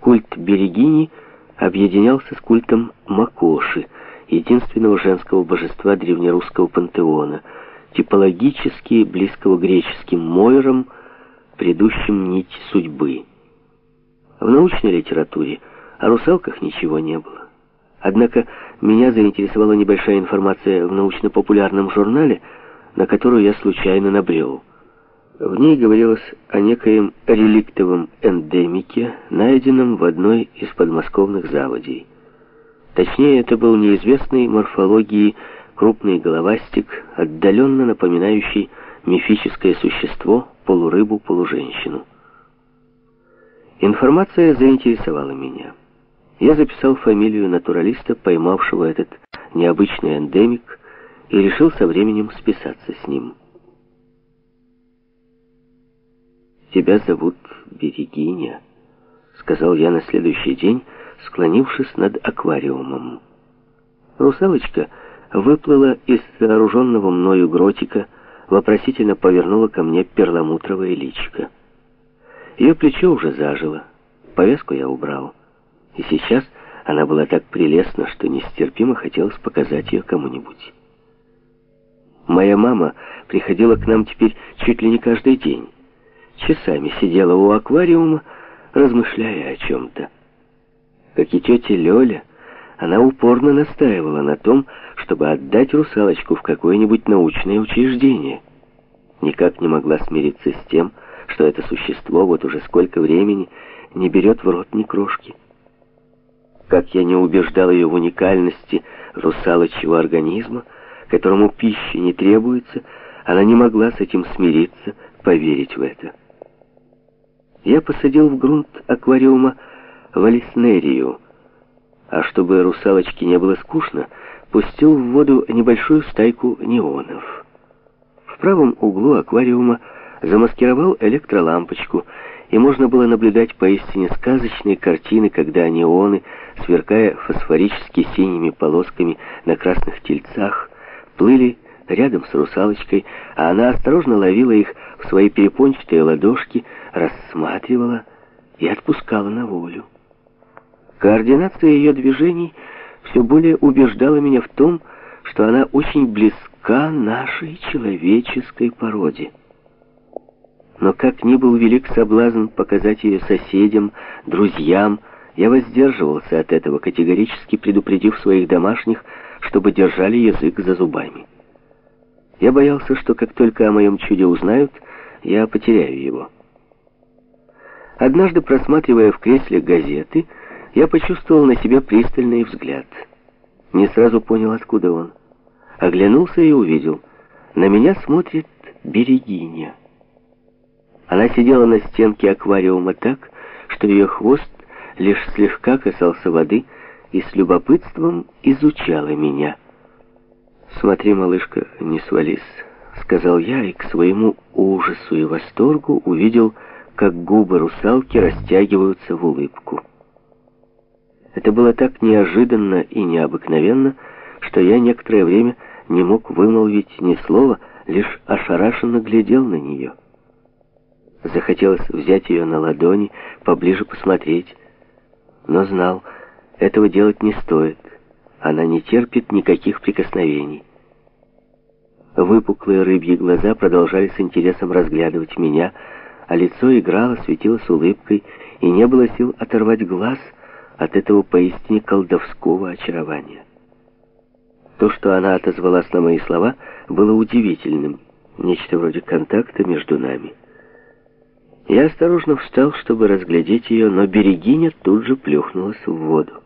S1: Культ берегини объединялся с культом Макоши — единственного женского божества древнерусского пантеона, типологически близкого греческим Мойрам, предыдущим нить судьбы. В научной литературе о русалках ничего не было. Однако меня заинтересовала небольшая информация в научно-популярном журнале, на которую я случайно набрел. В ней говорилось о некоем реликтовом эндемике, найденном в одной из подмосковных заводей. Точнее, это был неизвестный морфологии крупный головастик, отдаленно напоминающий мифическое существо, полурыбу, полуженщину. Информация заинтересовала меня. Я записал фамилию натуралиста, поймавшего этот необычный эндемик, и решил со временем списаться с ним. «Тебя зовут Берегиня», — сказал я на следующий день, склонившись над аквариумом. Русалочка выплыла из сооруженного мною гротика, вопросительно повернула ко мне перламутровое личико. Ее плечо уже зажило, повязку я убрал. И сейчас она была так прелестна, что нестерпимо хотелось показать ее кому-нибудь. Моя мама приходила к нам теперь чуть ли не каждый день. Часами сидела у аквариума, размышляя о чем-то. Как и тетя Лёля, она упорно настаивала на том, чтобы отдать русалочку в какое-нибудь научное учреждение. Никак не могла смириться с тем, что это существо вот уже сколько времени не берет в рот ни крошки. Как я не убеждал ее в уникальности русалочьего организма, которому пищи не требуется, она не могла с этим смириться, поверить в это. Я посадил в грунт аквариума валиснерию, а чтобы русалочке не было скучно, пустил в воду небольшую стайку неонов. В правом углу аквариума замаскировал электролампочку, и можно было наблюдать поистине сказочные картины, когда неоны, сверкая фосфорически синими полосками на красных тельцах, плыли рядом с русалочкой, а она осторожно ловила их в свои перепончатые ладошки, рассматривала и отпускала на волю. Координация ее движений все более убеждала меня в том, что она очень близка нашей человеческой породе. Но как ни был велик соблазн показать ее соседям, друзьям, я воздерживался от этого, категорически предупредив своих домашних, чтобы держали язык за зубами. Я боялся, что как только о моем чуде узнают, я потеряю его. Однажды, просматривая в кресле газеты, я почувствовал на себя пристальный взгляд. Не сразу понял, откуда он. Оглянулся и увидел. На меня смотрит Берегиня. Она сидела на стенке аквариума так, что ее хвост лишь слегка касался воды и с любопытством изучала меня. «Смотри, малышка, не свались», — сказал я, и к своему ужасу и восторгу увидел, как губы русалки растягиваются в улыбку. Это было так неожиданно и необыкновенно, что я некоторое время не мог вымолвить ни слова, лишь ошарашенно глядел на нее. Захотелось взять ее на ладони, поближе посмотреть, но знал, этого делать не стоит. Она не терпит никаких прикосновений. Выпуклые рыбьи глаза продолжали с интересом разглядывать меня, а лицо играло, светилось улыбкой, и не было сил оторвать глаз от этого поистине колдовского очарования. То, что она отозвалась на мои слова, было удивительным, нечто вроде контакта между нами. Я осторожно встал, чтобы разглядеть ее, но Берегиня тут же плюхнулась в воду.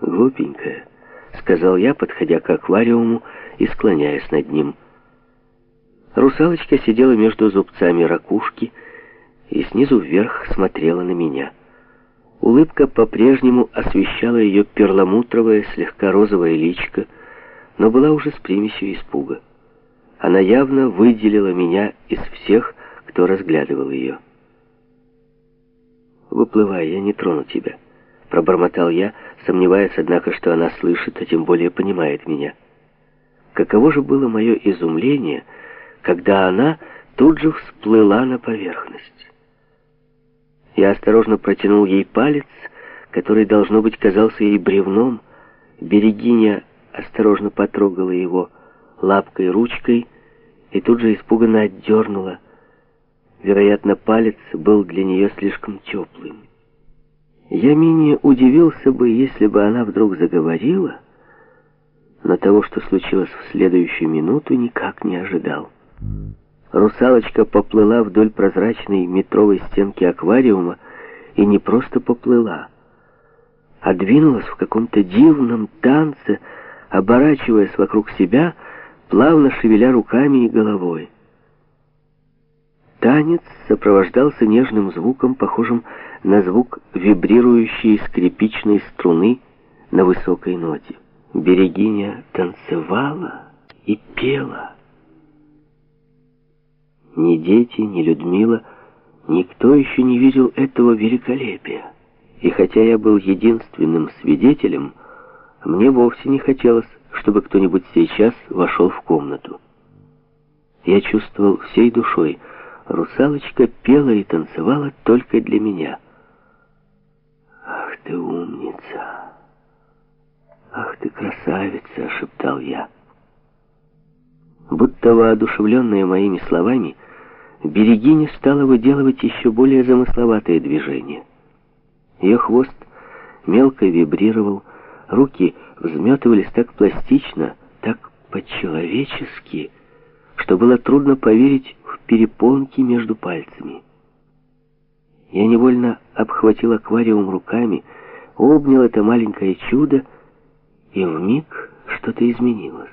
S1: «Глупенькая», — сказал я, подходя к аквариуму и склоняясь над ним. Русалочка сидела между зубцами ракушки и снизу вверх смотрела на меня. Улыбка по-прежнему освещала ее перламутровое, слегка розовое личико, но была уже с примесью испуга. Она явно выделила меня из всех, кто разглядывал ее. «Выплывай, я не трону тебя», — пробормотал я, сомневаясь, однако, что она слышит, а тем более понимает меня. Каково же было мое изумление, когда она тут же всплыла на поверхность. Я осторожно протянул ей палец, который, должно быть, казался ей бревном. Берегиня осторожно потрогала его лапкой-ручкой и тут же испуганно отдернула. Вероятно, палец был для нее слишком теплым. Я менее удивился бы, если бы она вдруг заговорила, но того, что случилось в следующую минуту, никак не ожидал. Русалочка поплыла вдоль прозрачной метровой стенки аквариума и не просто поплыла, а двинулась в каком-то дивном танце, оборачиваясь вокруг себя, плавно шевеля руками и головой. Танец сопровождался нежным звуком, похожим на звук вибрирующей скрипичной струны на высокой ноте. Берегиня танцевала и пела. Ни дети, ни Людмила, никто еще не видел этого великолепия. И хотя я был единственным свидетелем, мне вовсе не хотелось, чтобы кто-нибудь сейчас вошел в комнату. Я чувствовал всей душой, русалочка пела и танцевала только для меня. «Ах ты умница! Ах ты красавица!» — шептал я. Будто воодушевленная моими словами, Берегиня стала выделывать еще более замысловатые движения. Ее хвост мелко вибрировал, руки взметывались так пластично, так по-человечески, что было трудно поверить перепонки между пальцами. Я невольно обхватил аквариум руками, обнял это маленькое чудо, и вмиг что-то изменилось.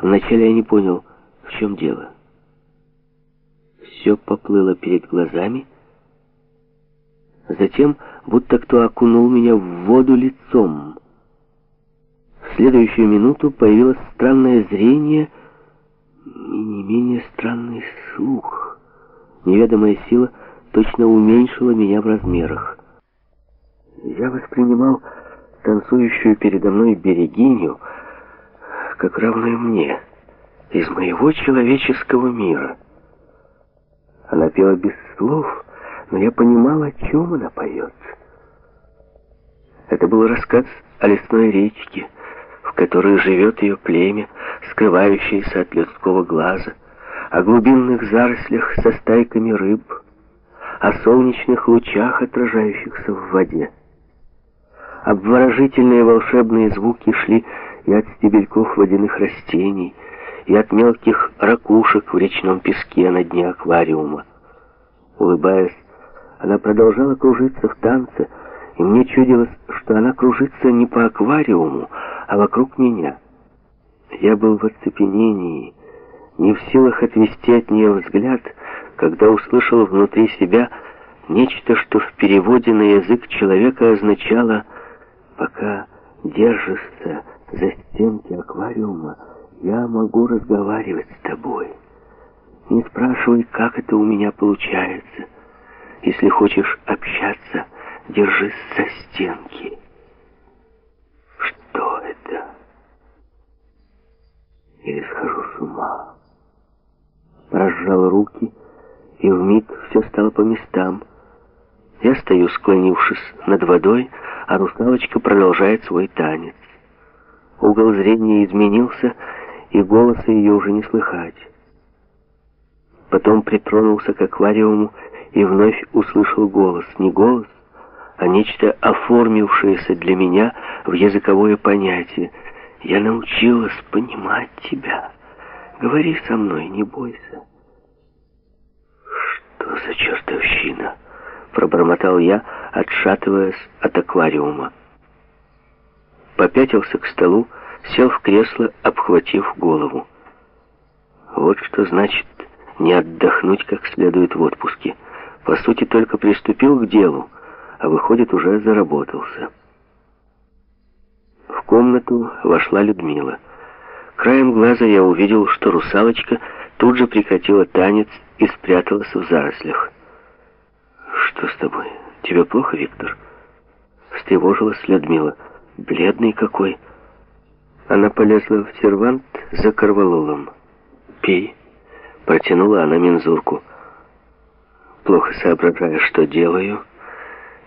S1: Вначале я не понял, в чем дело. Все поплыло перед глазами, затем будто кто окунул меня в воду лицом. В следующую минуту появилось странное зрение и не менее странный слух. Неведомая сила — точно уменьшила меня в размерах. Я воспринимал танцующую передо мной берегиню как равную мне, из моего человеческого мира. Она пела без слов, но я понимал, о чем она поет. Это был рассказ о лесной речке, в которой живет ее племя, скрывающееся от людского глаза, о глубинных зарослях со стайками рыб, о солнечных лучах, отражающихся в воде. Обворожительные волшебные звуки шли и от стебельков водяных растений, и от мелких ракушек в речном песке на дне аквариума. Улыбаясь, она продолжала кружиться в танце, и мне чудилось, что она кружится не по аквариуму, а вокруг меня. Я был в оцепенении, не в силах отвести от нее взгляд, когда услышал внутри себя нечто, что в переводе на язык человека означало «пока держишься за стенки аквариума, я могу разговаривать с тобой. Не спрашивай, как это у меня получается. Если хочешь общаться, держись за стенки». Что это? Или схожу с ума? Разжал руки и вмиг все стало по местам. Я стою, склонившись над водой, а русалочка продолжает свой танец. Угол зрения изменился, и голоса ее уже не слыхать. Потом притронулся к аквариуму и вновь услышал голос. Не голос, а нечто оформившееся для меня в языковое понятие. «Я научилась понимать тебя. Говори со мной, не бойся». «Что за чертовщина?» — пробормотал я, отшатываясь от аквариума. Попятился к столу, сел в кресло, обхватив голову. Вот что значит не отдохнуть как следует в отпуске. По сути, только приступил к делу, а выходит, уже заработался. В комнату вошла Людмила. Краем глаза я увидел, что русалочка тут же прекратила танец и спряталась в зарослях. «Что с тобой? Тебе плохо, Виктор?» Встревожилась Людмила. «Бледный какой!» Она полезла в сервант за корвалолом. «Пей!» Протянула она мензурку. Плохо соображая, что делаю,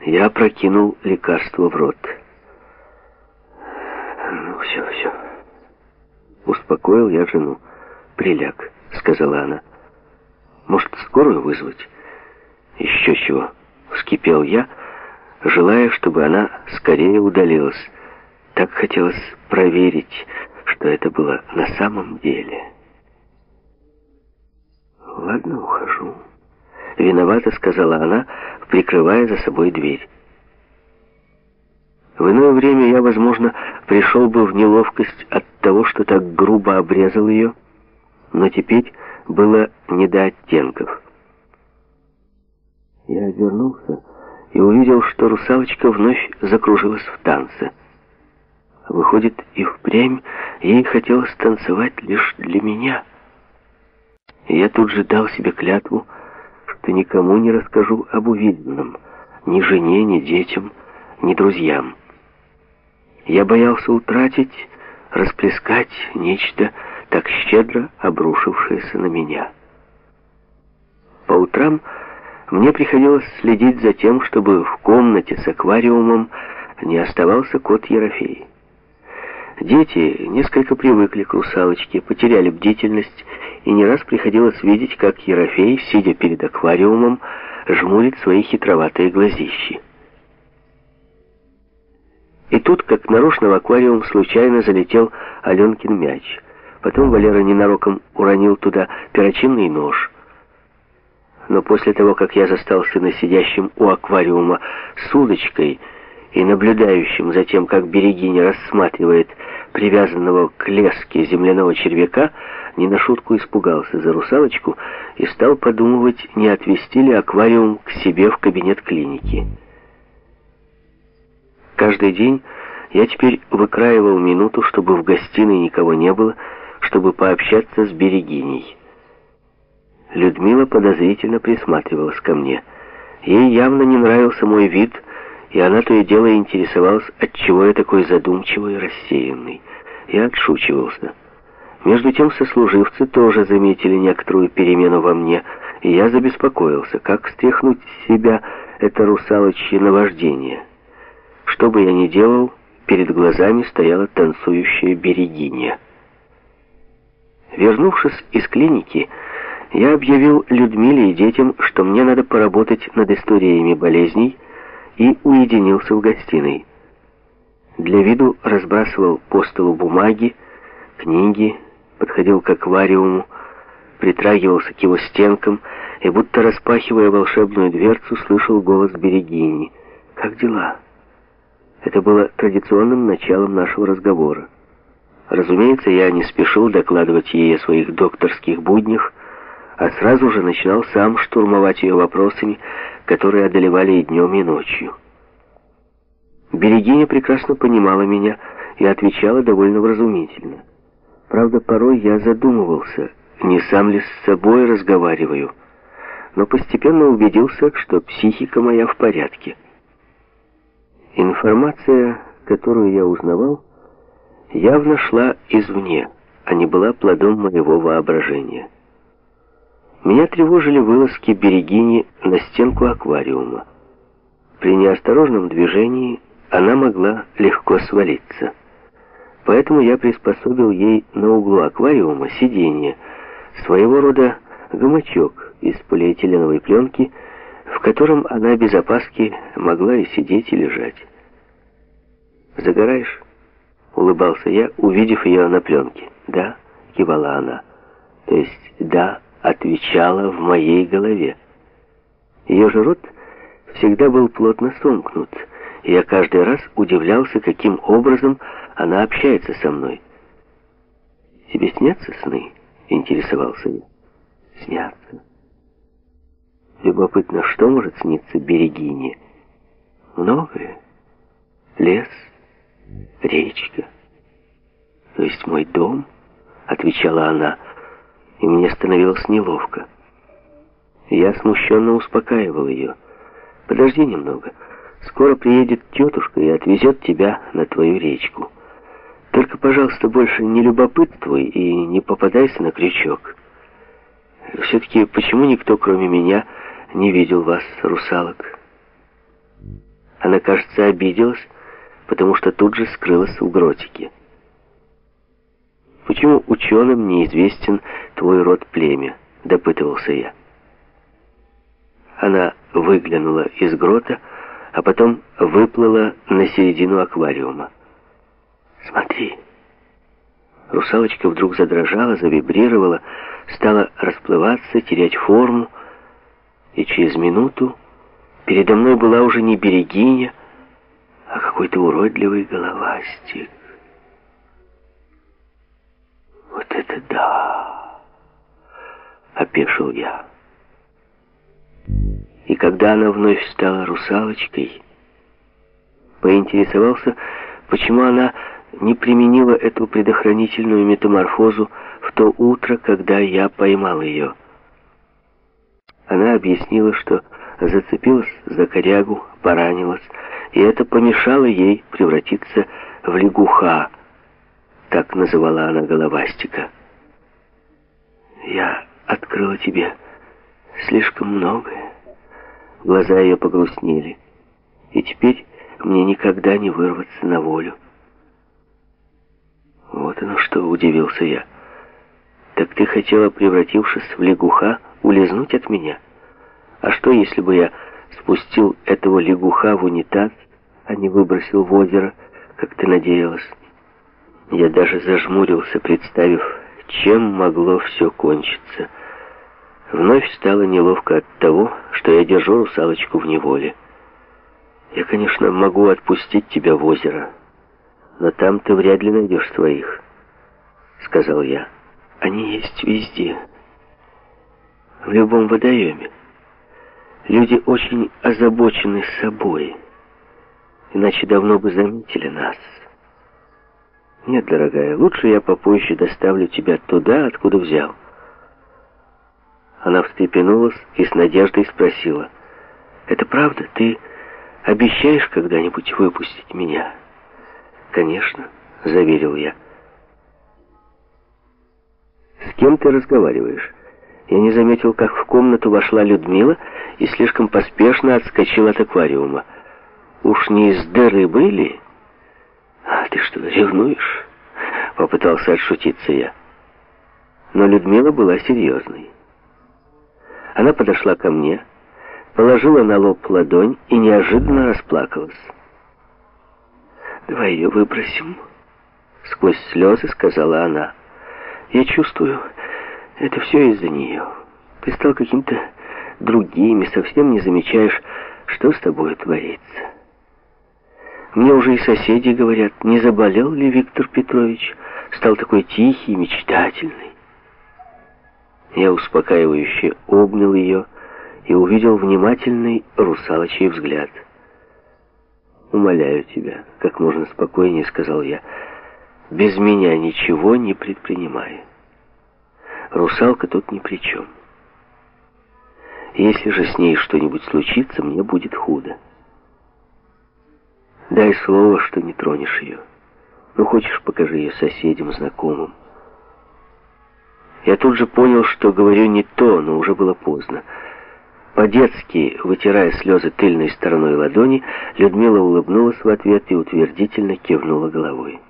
S1: я прокинул лекарство в рот. «Ну, все, все». Успокоил я жену. «Приляг», — сказала она. Может, скорую вызвать? Еще чего. Вскипел я, желая, чтобы она скорее удалилась. Так хотелось проверить, что это было на самом деле.
S2: «Ладно, ухожу», — виновата сказала она, прикрывая за собой дверь. В иное время я, возможно, пришел бы в неловкость от того, что так грубо обрезал ее, но теперь было не до оттенков. Я вернулся и увидел, что русалочка вновь закружилась в танце. Выходит, и впрямь ей хотелось танцевать лишь для меня. Я тут же дал себе клятву, что никому не расскажу об увиденном, ни жене, ни детям, ни друзьям. Я боялся утратить, расплескать нечто так щедро обрушившееся на меня. По утрам мне приходилось следить за тем, чтобы в комнате с аквариумом не оставался кот Ерофей. Дети несколько привыкли к русалочке, потеряли бдительность, и не раз приходилось видеть, как Ерофей, сидя перед аквариумом, жмурит свои хитроватые глазищи. И тут, как нарочно в аквариум, случайно залетел Аленкин мяч. Потом Валера ненароком уронил туда перочинный нож. Но после того, как я застал сына сидящим у аквариума с удочкой и наблюдающим за тем, как Берегиня рассматривает привязанного к леске земляного червяка, не на шутку испугался за русалочку и стал подумывать, не отвезти ли аквариум к себе в кабинет клиники. Каждый день я теперь выкраивал минуту, чтобы в гостиной никого не было, чтобы пообщаться с Берегиней. Людмила подозрительно присматривалась ко мне. Ей явно не нравился мой вид, и она то и дело интересовалась, отчего я такой задумчивый и рассеянный. Я отшучивался. Между тем сослуживцы тоже заметили некоторую перемену во мне, и я забеспокоился, как стряхнуть с себя это русалочье наваждение. Что бы я ни делал, перед глазами стояла танцующая берегиня. Вернувшись из клиники, я объявил Людмиле и детям, что мне надо поработать над историями болезней, и уединился в гостиной. Для виду разбрасывал по столу бумаги, книги, подходил к аквариуму, притрагивался к его стенкам и, будто распахивая волшебную дверцу, слышал голос Берегини. «Как дела?» Это было традиционным началом нашего разговора. Разумеется, я не спешил докладывать ей о своих докторских буднях, а сразу же начинал сам штурмовать ее вопросами, которые одолевали и днем, и ночью. Берегиня прекрасно понимала меня и отвечала довольно вразумительно. Правда, порой я задумывался, не сам ли с собой разговариваю, но постепенно убедился, что психика моя в порядке. Информация, которую я узнавал, явно шла извне, а не была плодом моего воображения. Меня тревожили вылазки берегини на стенку аквариума. При неосторожном движении она могла легко свалиться. Поэтому я приспособил ей на углу аквариума сиденье, своего рода гамачок из полиэтиленовой пленки, в котором она без опаски могла и сидеть, и лежать. «Загораешь?» — улыбался я, увидев ее на пленке. «Да», — кивала она. То есть «да» отвечала в моей голове. Ее же рот всегда был плотно сомкнут, и я каждый раз удивлялся, каким образом она общается со мной. «Тебе снятся сны?» — интересовался я. «Снятся». Любопытно, что может сниться Берегине? Многое. Лес, речка. То есть мой дом, отвечала она, и мне становилось неловко. Я смущенно успокаивал ее. Подожди немного. Скоро приедет тетушка и отвезет тебя на твою речку. Только, пожалуйста, больше не любопытствуй и не попадайся на крючок. Все-таки почему никто, кроме меня, не видел вас, русалок. Она, кажется, обиделась, потому что тут же скрылась в гротике. «Почему ученым неизвестен твой род племя?» — допытывался я. Она выглянула из грота а потом выплыла на середину аквариума. «Смотри!» Русалочка вдруг задрожала, завибрировала, стала расплываться, терять форму, и через минуту передо мной была уже не берегиня, а какой-то уродливый головастик. «Вот это да!» — опешил я. И когда она вновь стала русалочкой, поинтересовался, почему она не применила эту предохранительную метаморфозу в то утро, когда я поймал ее. Она объяснила, что зацепилась за корягу, поранилась, и это помешало ей превратиться в лягуха, так называла она головастика. «Я открыла тебе слишком многое». Глаза ее погрустнели, и теперь мне никогда не вырваться на волю. Вот оно что, удивился я. Так ты хотела, превратившись в лягуха, улизнуть от меня? А что, если бы я спустил этого лягуха в унитаз, а не выбросил в озеро, как ты надеялась? Я даже зажмурился, представив, чем могло все кончиться. Вновь стало неловко от того, что я держу русалочку в неволе. Я, конечно, могу отпустить тебя в озеро, но там ты вряд ли найдешь своих, сказал я. Они есть везде, в любом водоеме. Люди очень озабочены собой, иначе давно бы заметили нас. Нет, дорогая, лучше я попозже доставлю тебя туда, откуда взял. Она встрепенулась и с надеждой спросила, «Это правда? Ты обещаешь когда-нибудь выпустить меня?» «Конечно», — заверил я. «С кем ты разговариваешь?» Я не заметил, как в комнату вошла Людмила и слишком поспешно отскочила от аквариума. «Уж не из дыры были?» «А ты что, ревнуешь?» — попытался отшутиться я. Но Людмила была серьезной. Она подошла ко мне, положила на лоб ладонь и неожиданно расплакалась. «Давай ее выбросим», — сквозь слезы сказала она. «Я чувствую, это все из-за нее. Ты стал каким-то другим и совсем не замечаешь, что с тобой творится. Мне уже и соседи говорят, не заболел ли Виктор Петрович, стал такой тихий, мечтательный. Я успокаивающе обнял ее и увидел внимательный русалочий взгляд — «Умоляю тебя», — как можно спокойнее сказал я, — «без меня ничего не предпринимай. Русалка тут ни при чем. Если же с ней что-нибудь случится, мне будет худо. Дай слово, что не тронешь ее. Ну, хочешь, покажи ее соседям, знакомым». Я тут же понял, что говорю не то, но уже было поздно. По-детски, вытирая слезы тыльной стороной ладони, Людмила улыбнулась в ответ и утвердительно кивнула головой.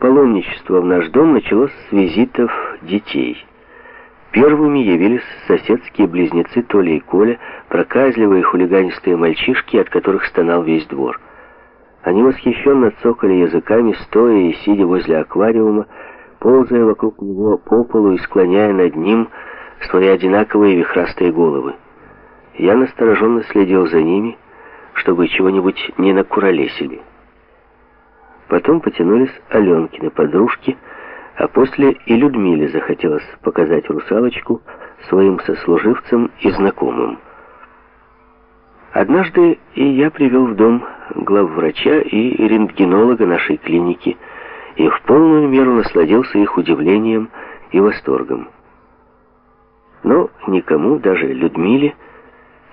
S2: Паломничество в наш дом началось с визитов детей. Первыми явились соседские близнецы Толя и Коля, проказливые хулиганистые мальчишки, от которых стонал весь двор. Они восхищенно цокали языками, стоя и сидя возле аквариума, ползая вокруг него по полу и склоняя над ним свои одинаковые вихрастые головы. Я настороженно следил за ними, чтобы чего-нибудь не накуролесили. Потом потянулись Аленкины подружки, а после и Людмиле захотелось показать русалочку своим сослуживцам и знакомым. Однажды и я привел в дом главврача и рентгенолога нашей клиники и в полную меру насладился их удивлением и восторгом. Но никому, даже Людмиле,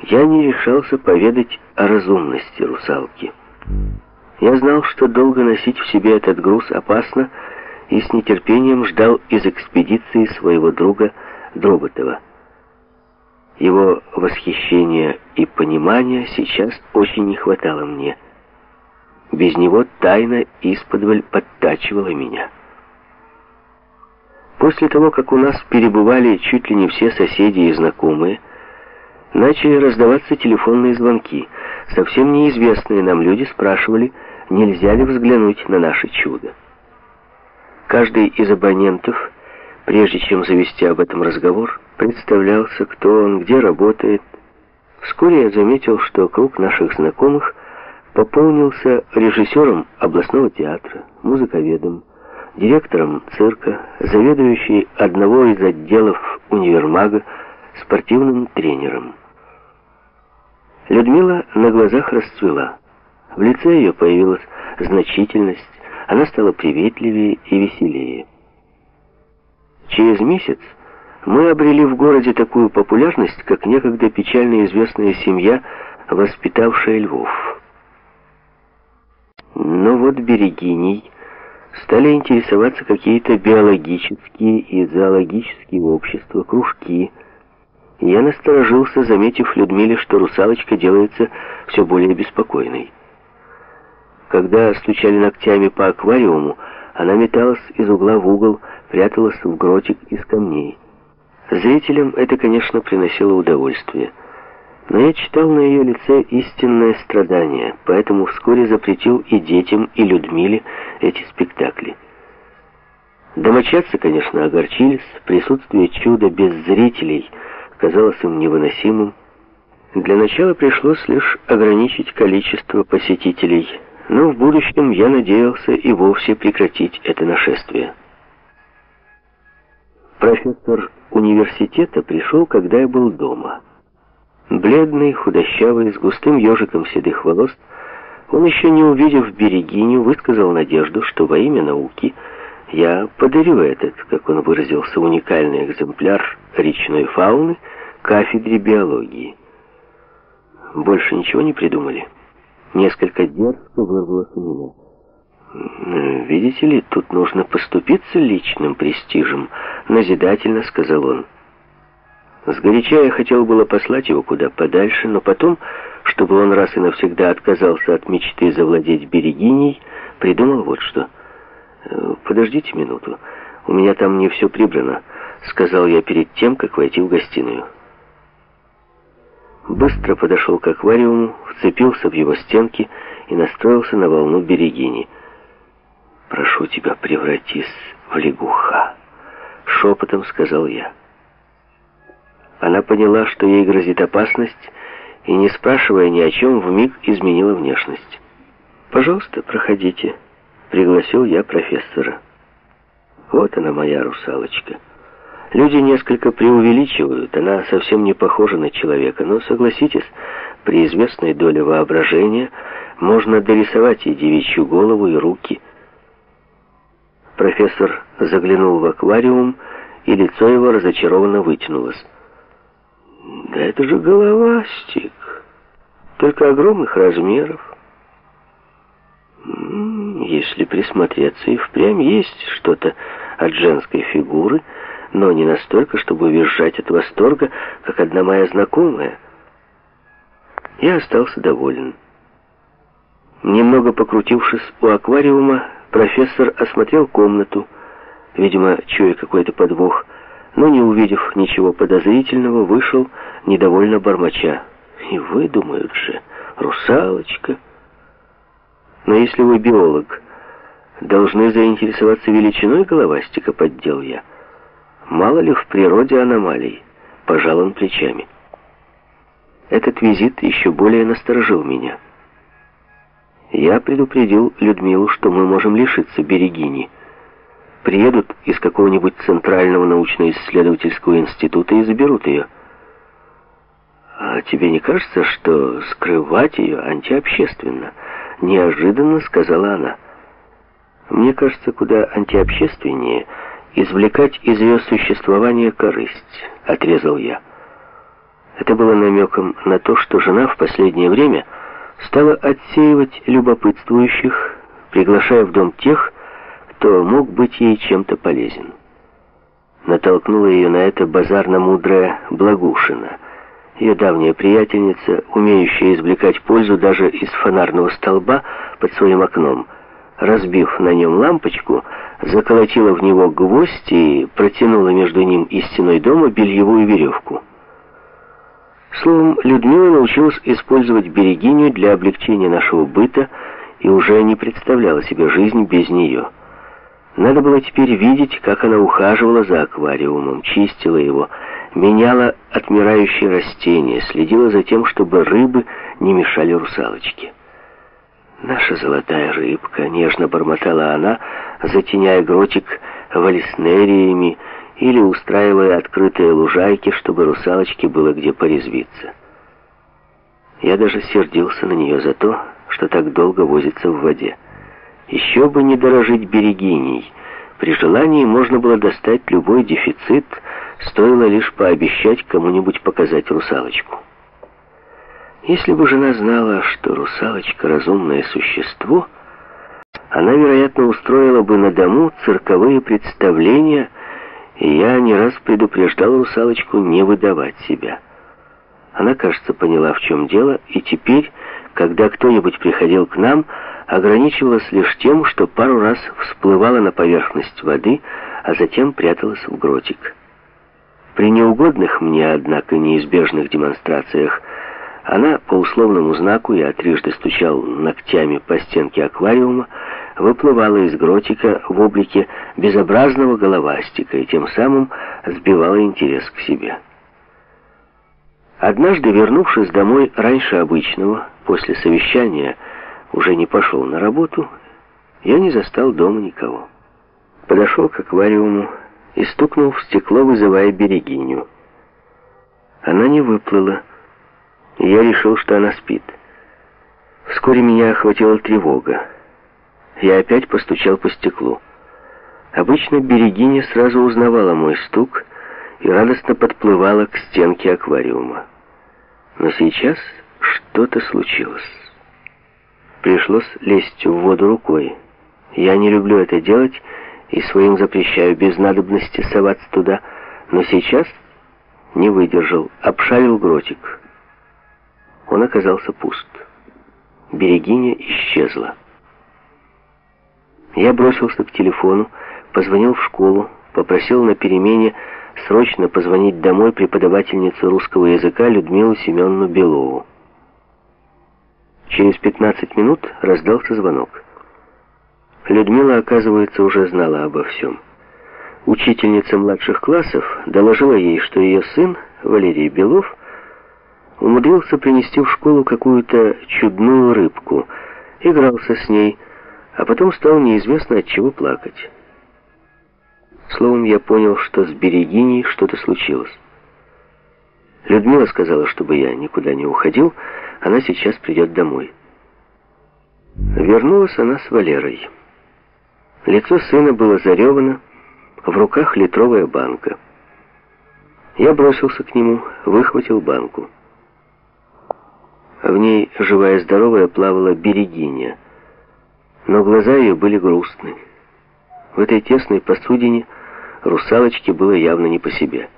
S2: я не решался поведать о разумности русалки. Я знал, что долго носить в себе этот груз опасно, и с нетерпением ждал из экспедиции своего друга Дроботова. Его восхищения и понимания сейчас очень не хватало мне. Без него тайна исподволь подтачивала меня. После того, как у нас перебывали чуть ли не все соседи и знакомые, Начали раздаваться телефонные звонки. Совсем неизвестные нам люди спрашивали, нельзя ли взглянуть на наше чудо. Каждый из абонентов, прежде чем завести об этом разговор, представлялся, кто он, где работает. Вскоре я заметил, что круг наших знакомых пополнился режиссером областного театра, музыковедом, директором цирка, заведующей одного из отделов универмага, спортивным тренером. Людмила на глазах расцвела. В лице ее появилась значительность, она стала приветливее и веселее. Через месяц мы обрели в городе такую популярность, как некогда печально известная семья, воспитавшая львов. Но вот берегиней стали интересоваться какие-то биологические и зоологические общества, кружки. Я насторожился, заметив Людмиле, что русалочка делается все более беспокойной. Когда стучали ногтями по аквариуму, она металась из угла в угол, пряталась в гротик из камней. Зрителям это, конечно, приносило удовольствие. Но я читал на ее лице истинное страдание, поэтому вскоре запретил и детям, и Людмиле эти спектакли. Домочадцы, конечно, огорчились, присутствие чуда без зрителей казалось им невыносимым. Для начала пришлось лишь ограничить количество посетителей – но в будущем я надеялся и вовсе прекратить это нашествие. Профессор университета пришел, когда я был дома. Бледный, худощавый, с густым ежиком седых волос, он еще не увидев Берегиню, высказал надежду, что во имя науки я подарю этот, как он выразился, уникальный экземпляр речной фауны кафедре биологии. Больше ничего не придумали. Несколько дерзко вырвалось у меня. «Видите ли, тут нужно поступиться личным престижем», — назидательно сказал он. Сгоряча я хотел было послать его куда подальше, но потом, чтобы он раз и навсегда отказался от мечты завладеть Берегиней, придумал вот что. «Э, «Подождите минуту, у меня там не все прибрано», — сказал я перед тем, как войти в гостиную быстро подошел к аквариуму, вцепился в его стенки и настроился на волну берегини. «Прошу тебя, превратись в лягуха», — шепотом сказал я. Она поняла, что ей грозит опасность, и, не спрашивая ни о чем, вмиг изменила внешность. «Пожалуйста, проходите», — пригласил я профессора. «Вот она, моя русалочка». Люди несколько преувеличивают, она совсем не похожа на человека, но, согласитесь, при известной доле воображения можно дорисовать и девичью голову, и руки. Профессор заглянул в аквариум, и лицо его разочарованно вытянулось. «Да это же головастик, только огромных размеров. Если присмотреться, и впрямь есть что-то от женской фигуры — но не настолько, чтобы визжать от восторга, как одна моя знакомая. Я остался доволен. Немного покрутившись у аквариума, профессор осмотрел комнату, видимо, чуя какой-то подвох, но, не увидев ничего подозрительного, вышел, недовольно бормоча. И выдумают же, русалочка. Но если вы биолог, должны заинтересоваться величиной головастика, поддел я. Мало ли в природе аномалий, пожал он плечами. Этот визит еще более насторожил меня. Я предупредил Людмилу, что мы можем лишиться Берегини. Приедут из какого-нибудь центрального научно-исследовательского института и заберут ее. А тебе не кажется, что скрывать ее антиобщественно? Неожиданно сказала она. Мне кажется, куда антиобщественнее – извлекать из ее существования корысть, отрезал я. Это было намеком на то, что жена в последнее время стала отсеивать любопытствующих, приглашая в дом тех, кто мог быть ей чем-то полезен. Натолкнула ее на это базарно-мудрая Благушина, ее давняя приятельница, умеющая извлекать пользу даже из фонарного столба под своим окном – разбив на нем лампочку, заколотила в него гвоздь и протянула между ним и стеной дома бельевую веревку. Словом, Людмила научилась использовать берегиню для облегчения нашего быта и уже не представляла себе жизнь без нее. Надо было теперь видеть, как она ухаживала за аквариумом, чистила его, меняла отмирающие растения, следила за тем, чтобы рыбы не мешали русалочке. «Наша золотая рыбка», — нежно бормотала она, затеняя гротик валиснериями или устраивая открытые лужайки, чтобы русалочке было где порезвиться. Я даже сердился на нее за то, что так долго возится в воде. Еще бы не дорожить берегиней. При желании можно было достать любой дефицит, стоило лишь пообещать кому-нибудь показать русалочку. Если бы жена знала, что русалочка — разумное существо, она, вероятно, устроила бы на дому цирковые представления, и я не раз предупреждал русалочку не выдавать себя. Она, кажется, поняла, в чем дело, и теперь, когда кто-нибудь приходил к нам, ограничивалась лишь тем, что пару раз всплывала на поверхность воды, а затем пряталась в гротик. При неугодных мне, однако, неизбежных демонстрациях она по условному знаку, я трижды стучал ногтями по стенке аквариума, выплывала из гротика в облике безобразного головастика и тем самым сбивала интерес к себе. Однажды, вернувшись домой раньше обычного, после совещания, уже не пошел на работу, я не застал дома никого. Подошел к аквариуму и стукнул в стекло, вызывая берегиню. Она не выплыла и я решил, что она спит. Вскоре меня охватила тревога. Я опять постучал по стеклу. Обычно Берегиня сразу узнавала мой стук и радостно подплывала к стенке аквариума. Но сейчас что-то случилось. Пришлось лезть в воду рукой. Я не люблю это делать и своим запрещаю без надобности соваться туда, но сейчас не выдержал, обшарил гротик. Он оказался пуст. Берегиня исчезла. Я бросился к телефону, позвонил в школу, попросил на перемене срочно позвонить домой преподавательнице русского языка Людмилу Семеновну Белову. Через 15 минут раздался звонок. Людмила, оказывается, уже знала обо всем. Учительница младших классов доложила ей, что ее сын, Валерий Белов, умудрился принести в школу какую-то чудную рыбку, игрался с ней, а потом стал неизвестно от чего плакать. Словом, я понял, что с Берегиней что-то случилось. Людмила сказала, чтобы я никуда не уходил, она сейчас придет домой. Вернулась она с Валерой. Лицо сына было заревано, в руках литровая банка. Я бросился к нему, выхватил банку. В ней, живая-здоровая, плавала берегиня. Но глаза ее были грустны. В этой тесной посудине русалочке было явно не по себе.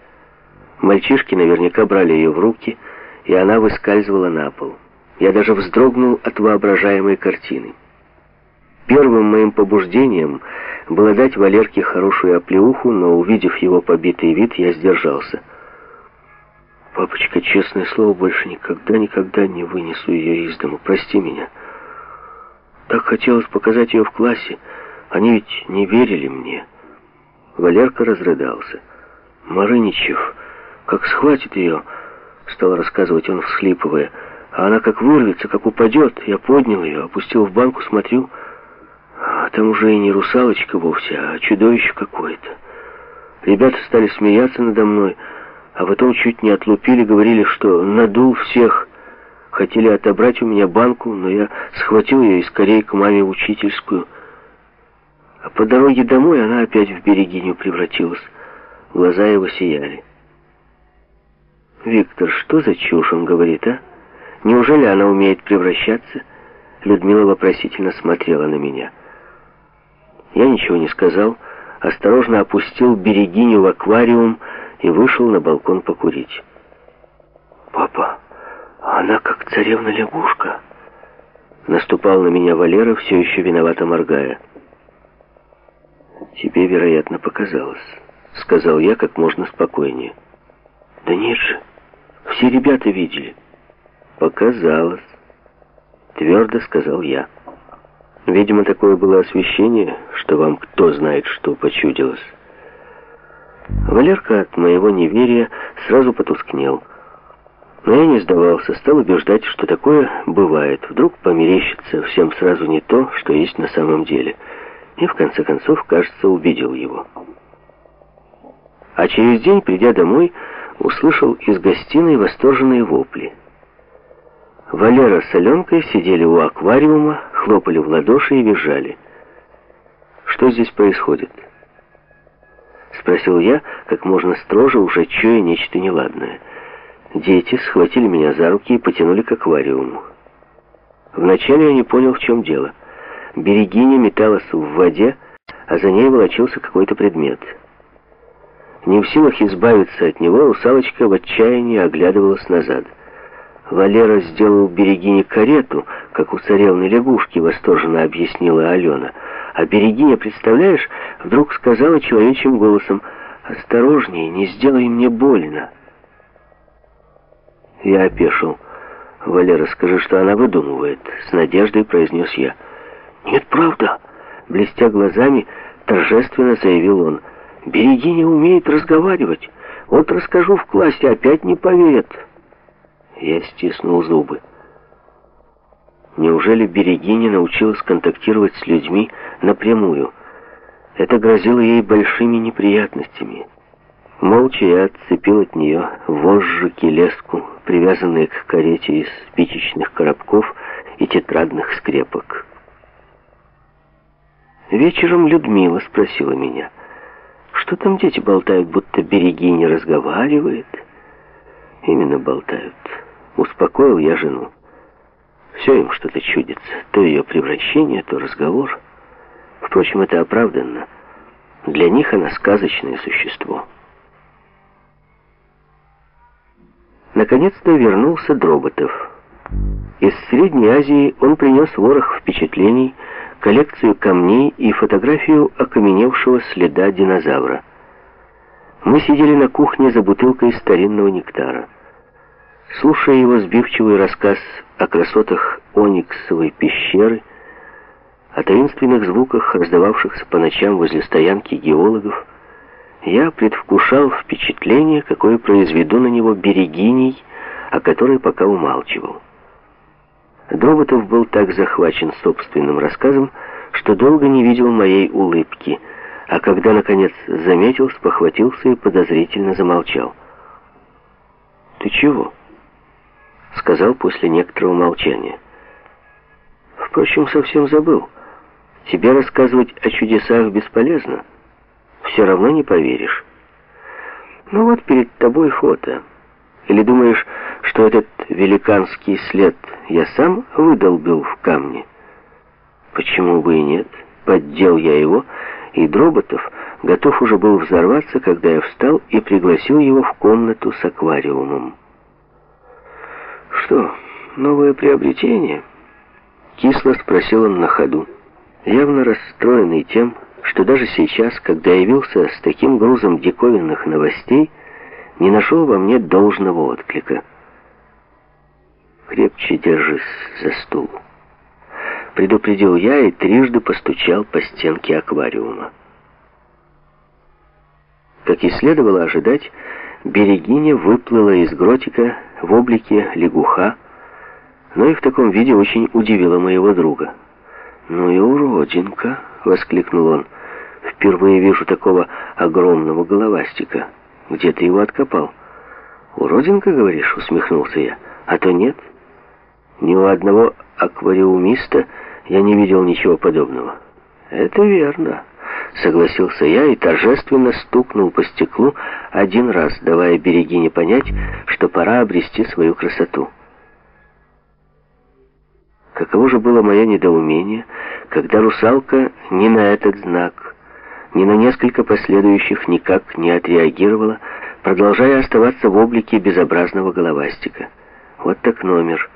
S2: Мальчишки наверняка брали ее в руки, и она выскальзывала на пол. Я даже вздрогнул от воображаемой картины. Первым моим побуждением было дать Валерке хорошую оплеуху, но, увидев его побитый вид, я сдержался — Папочка, честное слово, больше никогда-никогда не вынесу ее из дома. Прости меня. Так хотелось показать ее в классе. Они ведь не верили мне. Валерка разрыдался. Марыничев, как схватит ее, стал рассказывать он, всхлипывая. А она как вырвется, как упадет. Я поднял ее, опустил в банку, смотрю. А там уже и не русалочка вовсе, а чудовище какое-то. Ребята стали смеяться надо мной, а потом чуть не отлупили, говорили, что надул всех. Хотели отобрать у меня банку, но я схватил ее и скорее к маме учительскую. А по дороге домой она опять в берегиню превратилась. Глаза его сияли. «Виктор, что за чушь он говорит, а? Неужели она умеет превращаться?» Людмила вопросительно смотрела на меня. Я ничего не сказал, осторожно опустил берегиню в аквариум, и вышел на балкон покурить. «Папа, она как царевна-лягушка!» Наступал на меня Валера, все еще виновато моргая. «Тебе, вероятно, показалось», — сказал я как можно спокойнее. «Да нет же, Все ребята видели. Показалось. Твердо сказал я. Видимо, такое было освещение, что вам кто знает, что почудилось. Валерка от моего неверия сразу потускнел. Но я не сдавался, стал убеждать, что такое бывает. Вдруг померещится всем сразу не то, что есть на самом деле. И в конце концов, кажется, убедил его. А через день, придя домой, услышал из гостиной восторженные вопли. Валера с Аленкой сидели у аквариума, хлопали в ладоши и визжали. «Что здесь происходит?» Спросил я, как можно строже, уже чуя нечто неладное. Дети схватили меня за руки и потянули к аквариуму. Вначале я не понял, в чем дело. Берегиня металась в воде, а за ней волочился какой-то предмет. Не в силах избавиться от него, русалочка в отчаянии оглядывалась назад. Валера сделал Берегине карету, как у царевны лягушки, восторженно объяснила Алена. А Берегиня, представляешь, вдруг сказала человечьим голосом, «Осторожнее, не сделай мне больно». Я опешил. «Валера, скажи, что она выдумывает», — с надеждой произнес я. «Нет, правда», — блестя глазами, торжественно заявил он. «Берегиня умеет разговаривать. Вот расскажу в классе, опять не поверят». Я стиснул зубы. Неужели Берегиня научилась контактировать с людьми напрямую? Это грозило ей большими неприятностями. Молча я отцепил от нее вожжики, леску, привязанные к карете из спичечных коробков и тетрадных скрепок. Вечером Людмила спросила меня, что там дети болтают, будто Берегиня разговаривает. Именно болтают. Успокоил я жену. Все им что-то чудится. То ее превращение, то разговор. Впрочем, это оправданно. Для них она сказочное существо. Наконец-то вернулся Дроботов. Из Средней Азии он принес ворох впечатлений, коллекцию камней и фотографию окаменевшего следа динозавра. Мы сидели на кухне за бутылкой старинного нектара. Слушая его сбивчивый рассказ о красотах Ониксовой пещеры, о таинственных звуках, раздававшихся по ночам возле стоянки геологов, я предвкушал впечатление, какое произведу на него берегиней, о которой пока умалчивал. Дроботов был так захвачен собственным рассказом, что долго не видел моей улыбки, а когда, наконец, заметил, спохватился и подозрительно замолчал. «Ты чего?» — сказал после некоторого молчания. «Впрочем, совсем забыл. Тебе рассказывать о чудесах бесполезно. Все равно не поверишь. Ну вот перед тобой фото. Или думаешь, что этот великанский след я сам выдолбил в камне? Почему бы и нет? Поддел я его, и Дроботов готов уже был взорваться, когда я встал и пригласил его в комнату с аквариумом. «Что, новое приобретение?» Кисло спросил он на ходу, явно расстроенный тем, что даже сейчас, когда явился с таким грузом диковинных новостей, не нашел во мне должного отклика. «Крепче держись за стул», — предупредил я и трижды постучал по стенке аквариума. Как и следовало ожидать, Берегиня выплыла из гротика в облике лягуха, но и в таком виде очень удивила моего друга. «Ну и уродинка!» — воскликнул он. «Впервые вижу такого огромного головастика. Где ты его откопал?» «Уродинка, говоришь?» — усмехнулся я. «А то нет. Ни у одного аквариумиста я не видел ничего подобного». «Это верно», — согласился я и торжественно стукнул по стеклу один раз, давая Берегине понять, что пора обрести свою красоту. Каково же было мое недоумение, когда русалка ни на этот знак, ни на несколько последующих никак не отреагировала, продолжая оставаться в облике безобразного головастика. Вот так номер.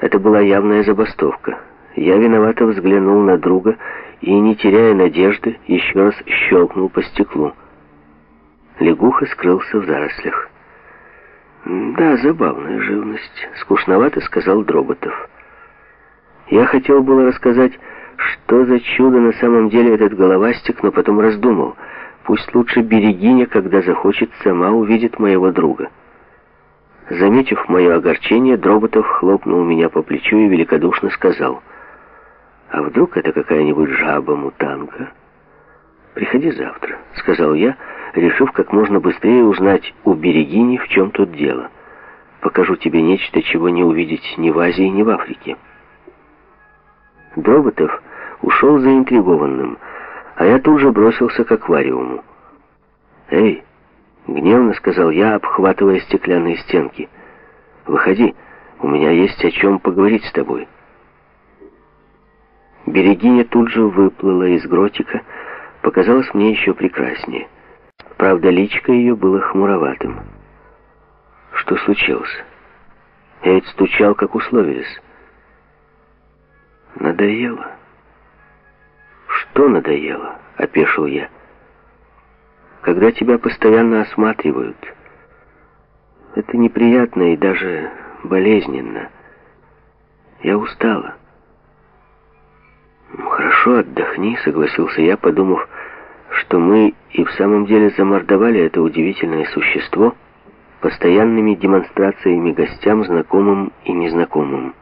S2: Это была явная забастовка. Я виновато взглянул на друга и, не теряя надежды, еще раз щелкнул по стеклу. Лягуха скрылся в зарослях. Да, забавная живность, скучновато сказал Дроботов. Я хотел было рассказать, что за чудо на самом деле этот головастик, но потом раздумал. Пусть лучше Берегиня, когда захочет, сама увидит моего друга. Заметив мое огорчение, Дроботов хлопнул меня по плечу и великодушно сказал, «А вдруг это какая-нибудь жаба-мутанка?» «Приходи завтра», — сказал я, решив как можно быстрее узнать у Берегини, в чем тут дело. «Покажу тебе нечто, чего не увидеть ни в Азии, ни в Африке». Дроботов ушел заинтригованным, а я тут же бросился к аквариуму. «Эй!» — гневно сказал я, обхватывая стеклянные стенки. «Выходи, у меня есть о чем поговорить с тобой». Берегиня тут же выплыла из гротика, показалась мне еще прекраснее. Правда, личко ее было хмуроватым. Что случилось? Я ведь стучал, как условились. Надоело. Что надоело? Опешил я. Когда тебя постоянно осматривают, это неприятно и даже болезненно. Я устала. «Ну, «Хорошо, отдохни», — согласился я, подумав, что мы и в самом деле замордовали это удивительное существо постоянными демонстрациями гостям, знакомым и незнакомым.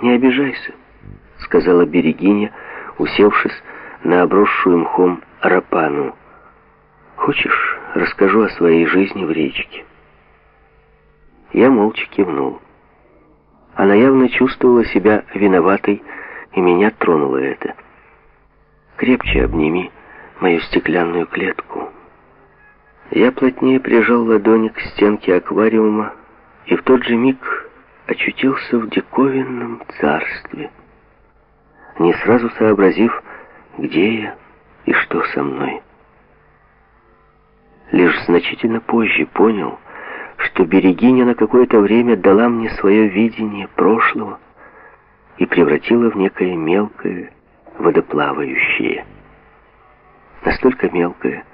S2: «Не обижайся», — сказала Берегиня, усевшись на обросшую мхом рапану. «Хочешь, расскажу о своей жизни в речке?» Я молча кивнул. Она явно чувствовала себя виноватой, и меня тронуло это. «Крепче обними мою стеклянную клетку». Я плотнее прижал ладони к стенке аквариума, и в тот же миг очутился в диковинном царстве, не сразу сообразив, где я и что со мной. Лишь значительно позже понял, что Берегиня на какое-то время дала мне свое видение прошлого и превратила в некое мелкое, водоплавающее. Настолько мелкое,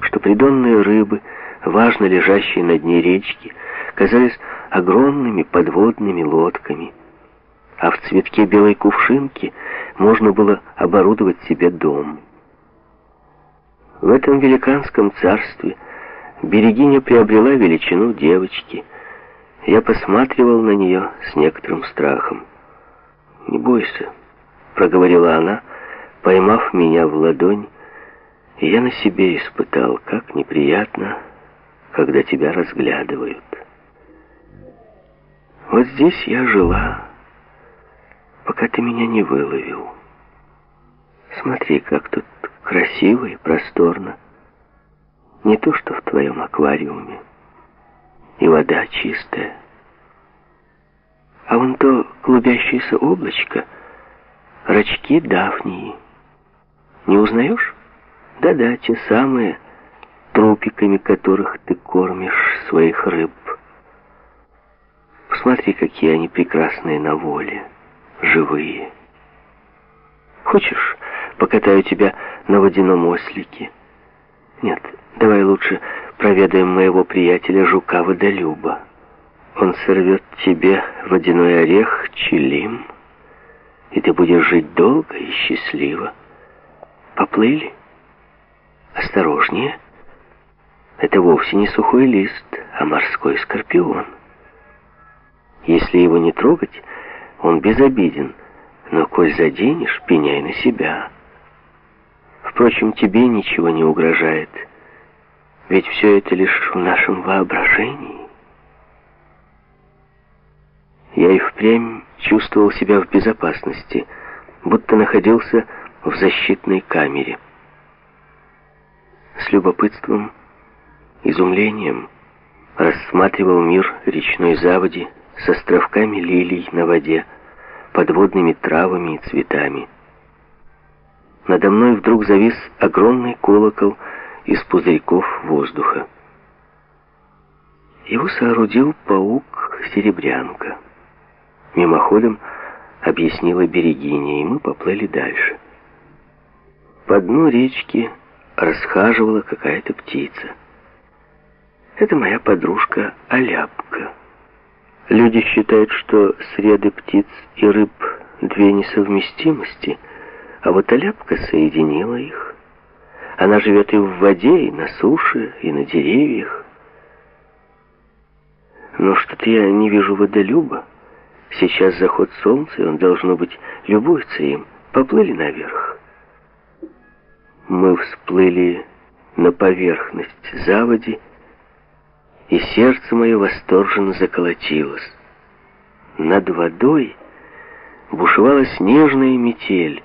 S2: что придонные рыбы, важно лежащие на дне речки, казались огромными подводными лодками, а в цветке белой кувшинки можно было оборудовать себе дом. В этом великанском царстве Берегиня приобрела величину девочки. Я посматривал на нее с некоторым страхом. «Не бойся», — проговорила она, поймав меня в ладонь, и я на себе испытал, как неприятно, когда тебя разглядывают. Вот здесь я жила, пока ты меня не выловил. Смотри, как тут красиво и просторно. Не то, что в твоем аквариуме. И вода чистая. А вон то клубящееся облачко — рачки Дафнии. Не узнаешь? Да-да, те самые, трупиками которых ты кормишь своих рыб. Посмотри, какие они прекрасные на воле, живые. Хочешь, покатаю тебя на водяном ослике? Нет, давай лучше проведаем моего приятеля жука-водолюба. Он сорвет тебе водяной орех чилим, и ты будешь жить долго и счастливо. Поплыли? Осторожнее. Это вовсе не сухой лист, а морской скорпион. Если его не трогать, он безобиден, но коль заденешь, пеняй на себя. Впрочем, тебе ничего не угрожает, ведь все это лишь в нашем воображении. Я и впрямь чувствовал себя в безопасности, будто находился в защитной камере. С любопытством, изумлением рассматривал мир речной заводи, с островками лилий на воде, подводными травами и цветами. Надо мной вдруг завис огромный колокол из пузырьков воздуха. Его соорудил паук-серебрянка. Мимоходом объяснила Берегиня, и мы поплыли дальше. По дну речки расхаживала какая-то птица. Это моя подружка Аляпка. Люди считают, что среды птиц и рыб две несовместимости, а вот Аляпка соединила их. Она живет и в воде, и на суше, и на деревьях. Но что-то я не вижу водолюба. Сейчас заход солнца, и он, должно быть, любуется им. Поплыли наверх. Мы всплыли на поверхность заводи, и сердце мое восторженно заколотилось. Над водой бушевала снежная метель,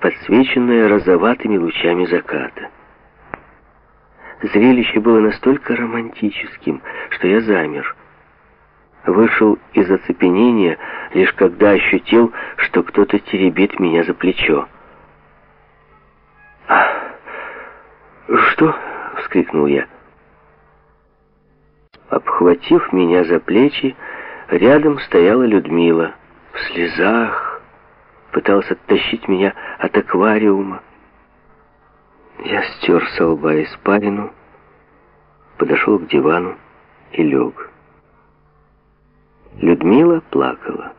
S2: подсвеченная розоватыми лучами заката. Зрелище было настолько романтическим, что я замер. Вышел из оцепенения, лишь когда ощутил, что кто-то теребит меня за плечо. «Что?» — вскрикнул я. Обхватив меня за плечи, рядом стояла Людмила в слезах, пыталась оттащить меня от аквариума. Я стер со лба испарину, подошел к дивану и лег. Людмила плакала.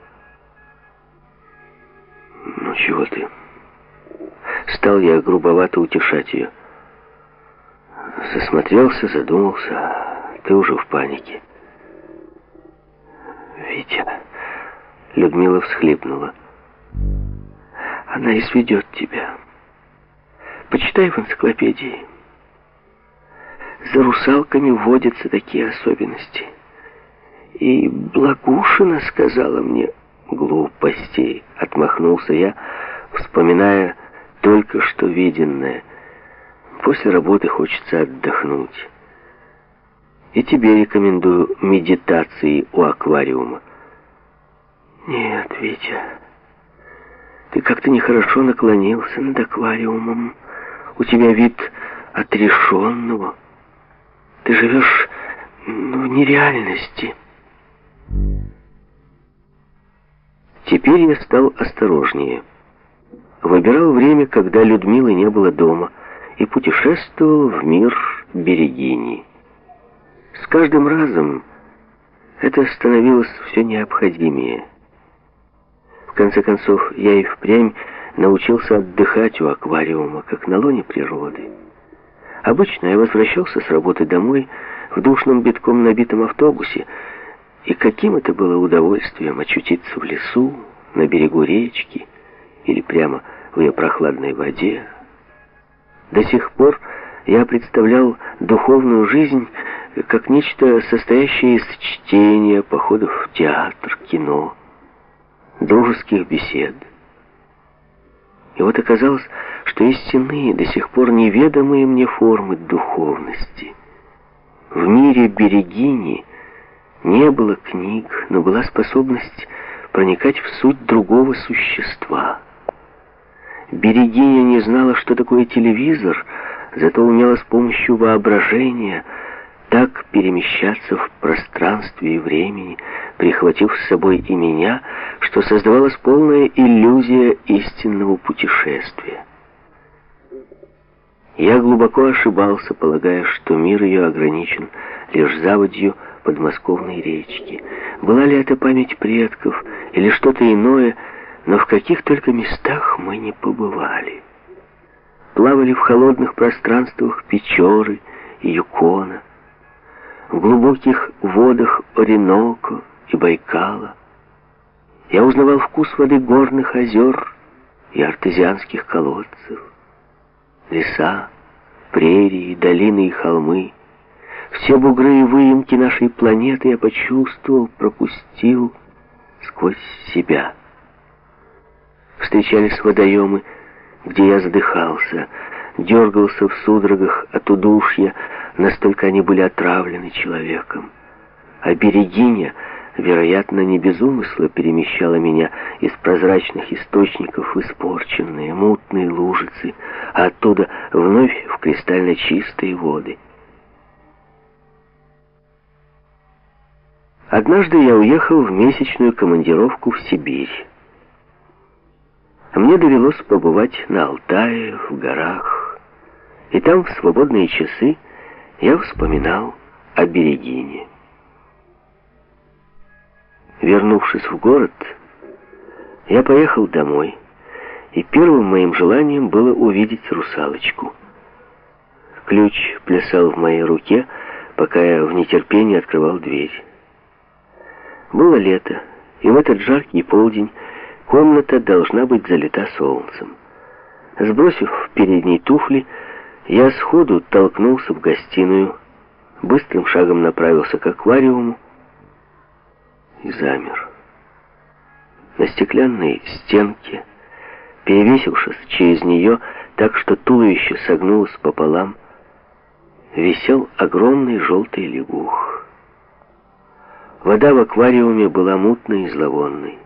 S2: «Ну чего ты?» Стал я грубовато утешать ее. Засмотрелся, задумался. Ты уже в панике. Витя, Людмила всхлипнула. Она изведет тебя. Почитай в энциклопедии. За русалками водятся такие особенности. И Благушина сказала мне глупостей. Отмахнулся я, вспоминая только что виденное. После работы хочется отдохнуть. И тебе рекомендую медитации у аквариума. Нет, Витя, ты как-то нехорошо наклонился над аквариумом. У тебя вид отрешенного. Ты живешь ну, в нереальности. Теперь я стал осторожнее. Выбирал время, когда Людмилы не было дома, и путешествовал в мир Берегини. С каждым разом это становилось все необходимее. В конце концов, я и впрямь научился отдыхать у аквариума, как на лоне природы. Обычно я возвращался с работы домой в душном битком набитом автобусе, и каким это было удовольствием очутиться в лесу, на берегу речки или прямо в ее прохладной воде. До сих пор я представлял духовную жизнь как нечто, состоящее из чтения, походов в театр, кино, дружеских бесед. И вот оказалось, что истинные, до сих пор неведомые мне формы духовности. В мире Берегини не было книг, но была способность проникать в суть другого существа. Берегиня не знала, что такое телевизор, зато умела с помощью воображения так перемещаться в пространстве и времени, прихватив с собой и меня, что создавалась полная иллюзия истинного путешествия. Я глубоко ошибался, полагая, что мир ее ограничен лишь заводью подмосковной речки. Была ли это память предков или что-то иное, но в каких только местах мы не побывали. Плавали в холодных пространствах Печоры и Юкона, в глубоких водах Ореноко и Байкала. Я узнавал вкус воды горных озер и артезианских колодцев. Леса, прерии, долины и холмы. Все бугры и выемки нашей планеты я почувствовал, пропустил сквозь себя. Встречались водоемы, где я задыхался, дергался в судорогах от удушья, настолько они были отравлены человеком. А берегиня, вероятно, не без умысла перемещала меня из прозрачных источников в испорченные, мутные лужицы, а оттуда вновь в кристально чистые воды. Однажды я уехал в месячную командировку в Сибирь. Мне довелось побывать на Алтае, в горах, и там в свободные часы я вспоминал о Берегине. Вернувшись в город, я поехал домой, и первым моим желанием было увидеть русалочку. Ключ плясал в моей руке, пока я в нетерпении открывал дверь. Было лето, и в этот жаркий полдень комната должна быть залита солнцем. Сбросив передние туфли, я сходу толкнулся в гостиную, быстрым шагом направился к аквариуму и замер. На стеклянной стенке, перевесившись через нее так, что туловище согнулось пополам, висел огромный желтый лягух. Вода в аквариуме была мутной и зловонной.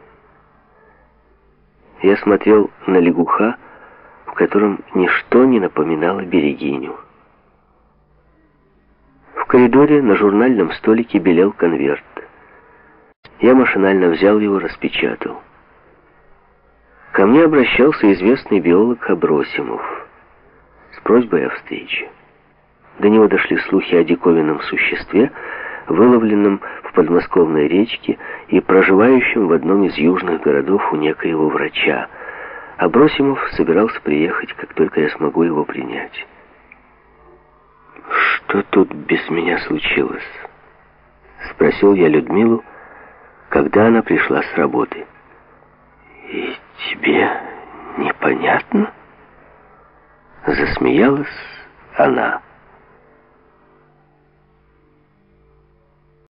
S2: Я смотрел на лягуха, в котором ничто не напоминало берегиню. В коридоре на журнальном столике белел конверт. Я машинально взял его, распечатал. Ко мне обращался известный биолог Абросимов с просьбой о встрече. До него дошли слухи о диковинном существе, выловленном в подмосковной речке и проживающем в одном из южных городов у некоего врача – Абросимов собирался приехать, как только я смогу его принять. «Что тут без меня случилось?» Спросил я Людмилу, когда она пришла с работы. «И тебе непонятно?» Засмеялась она.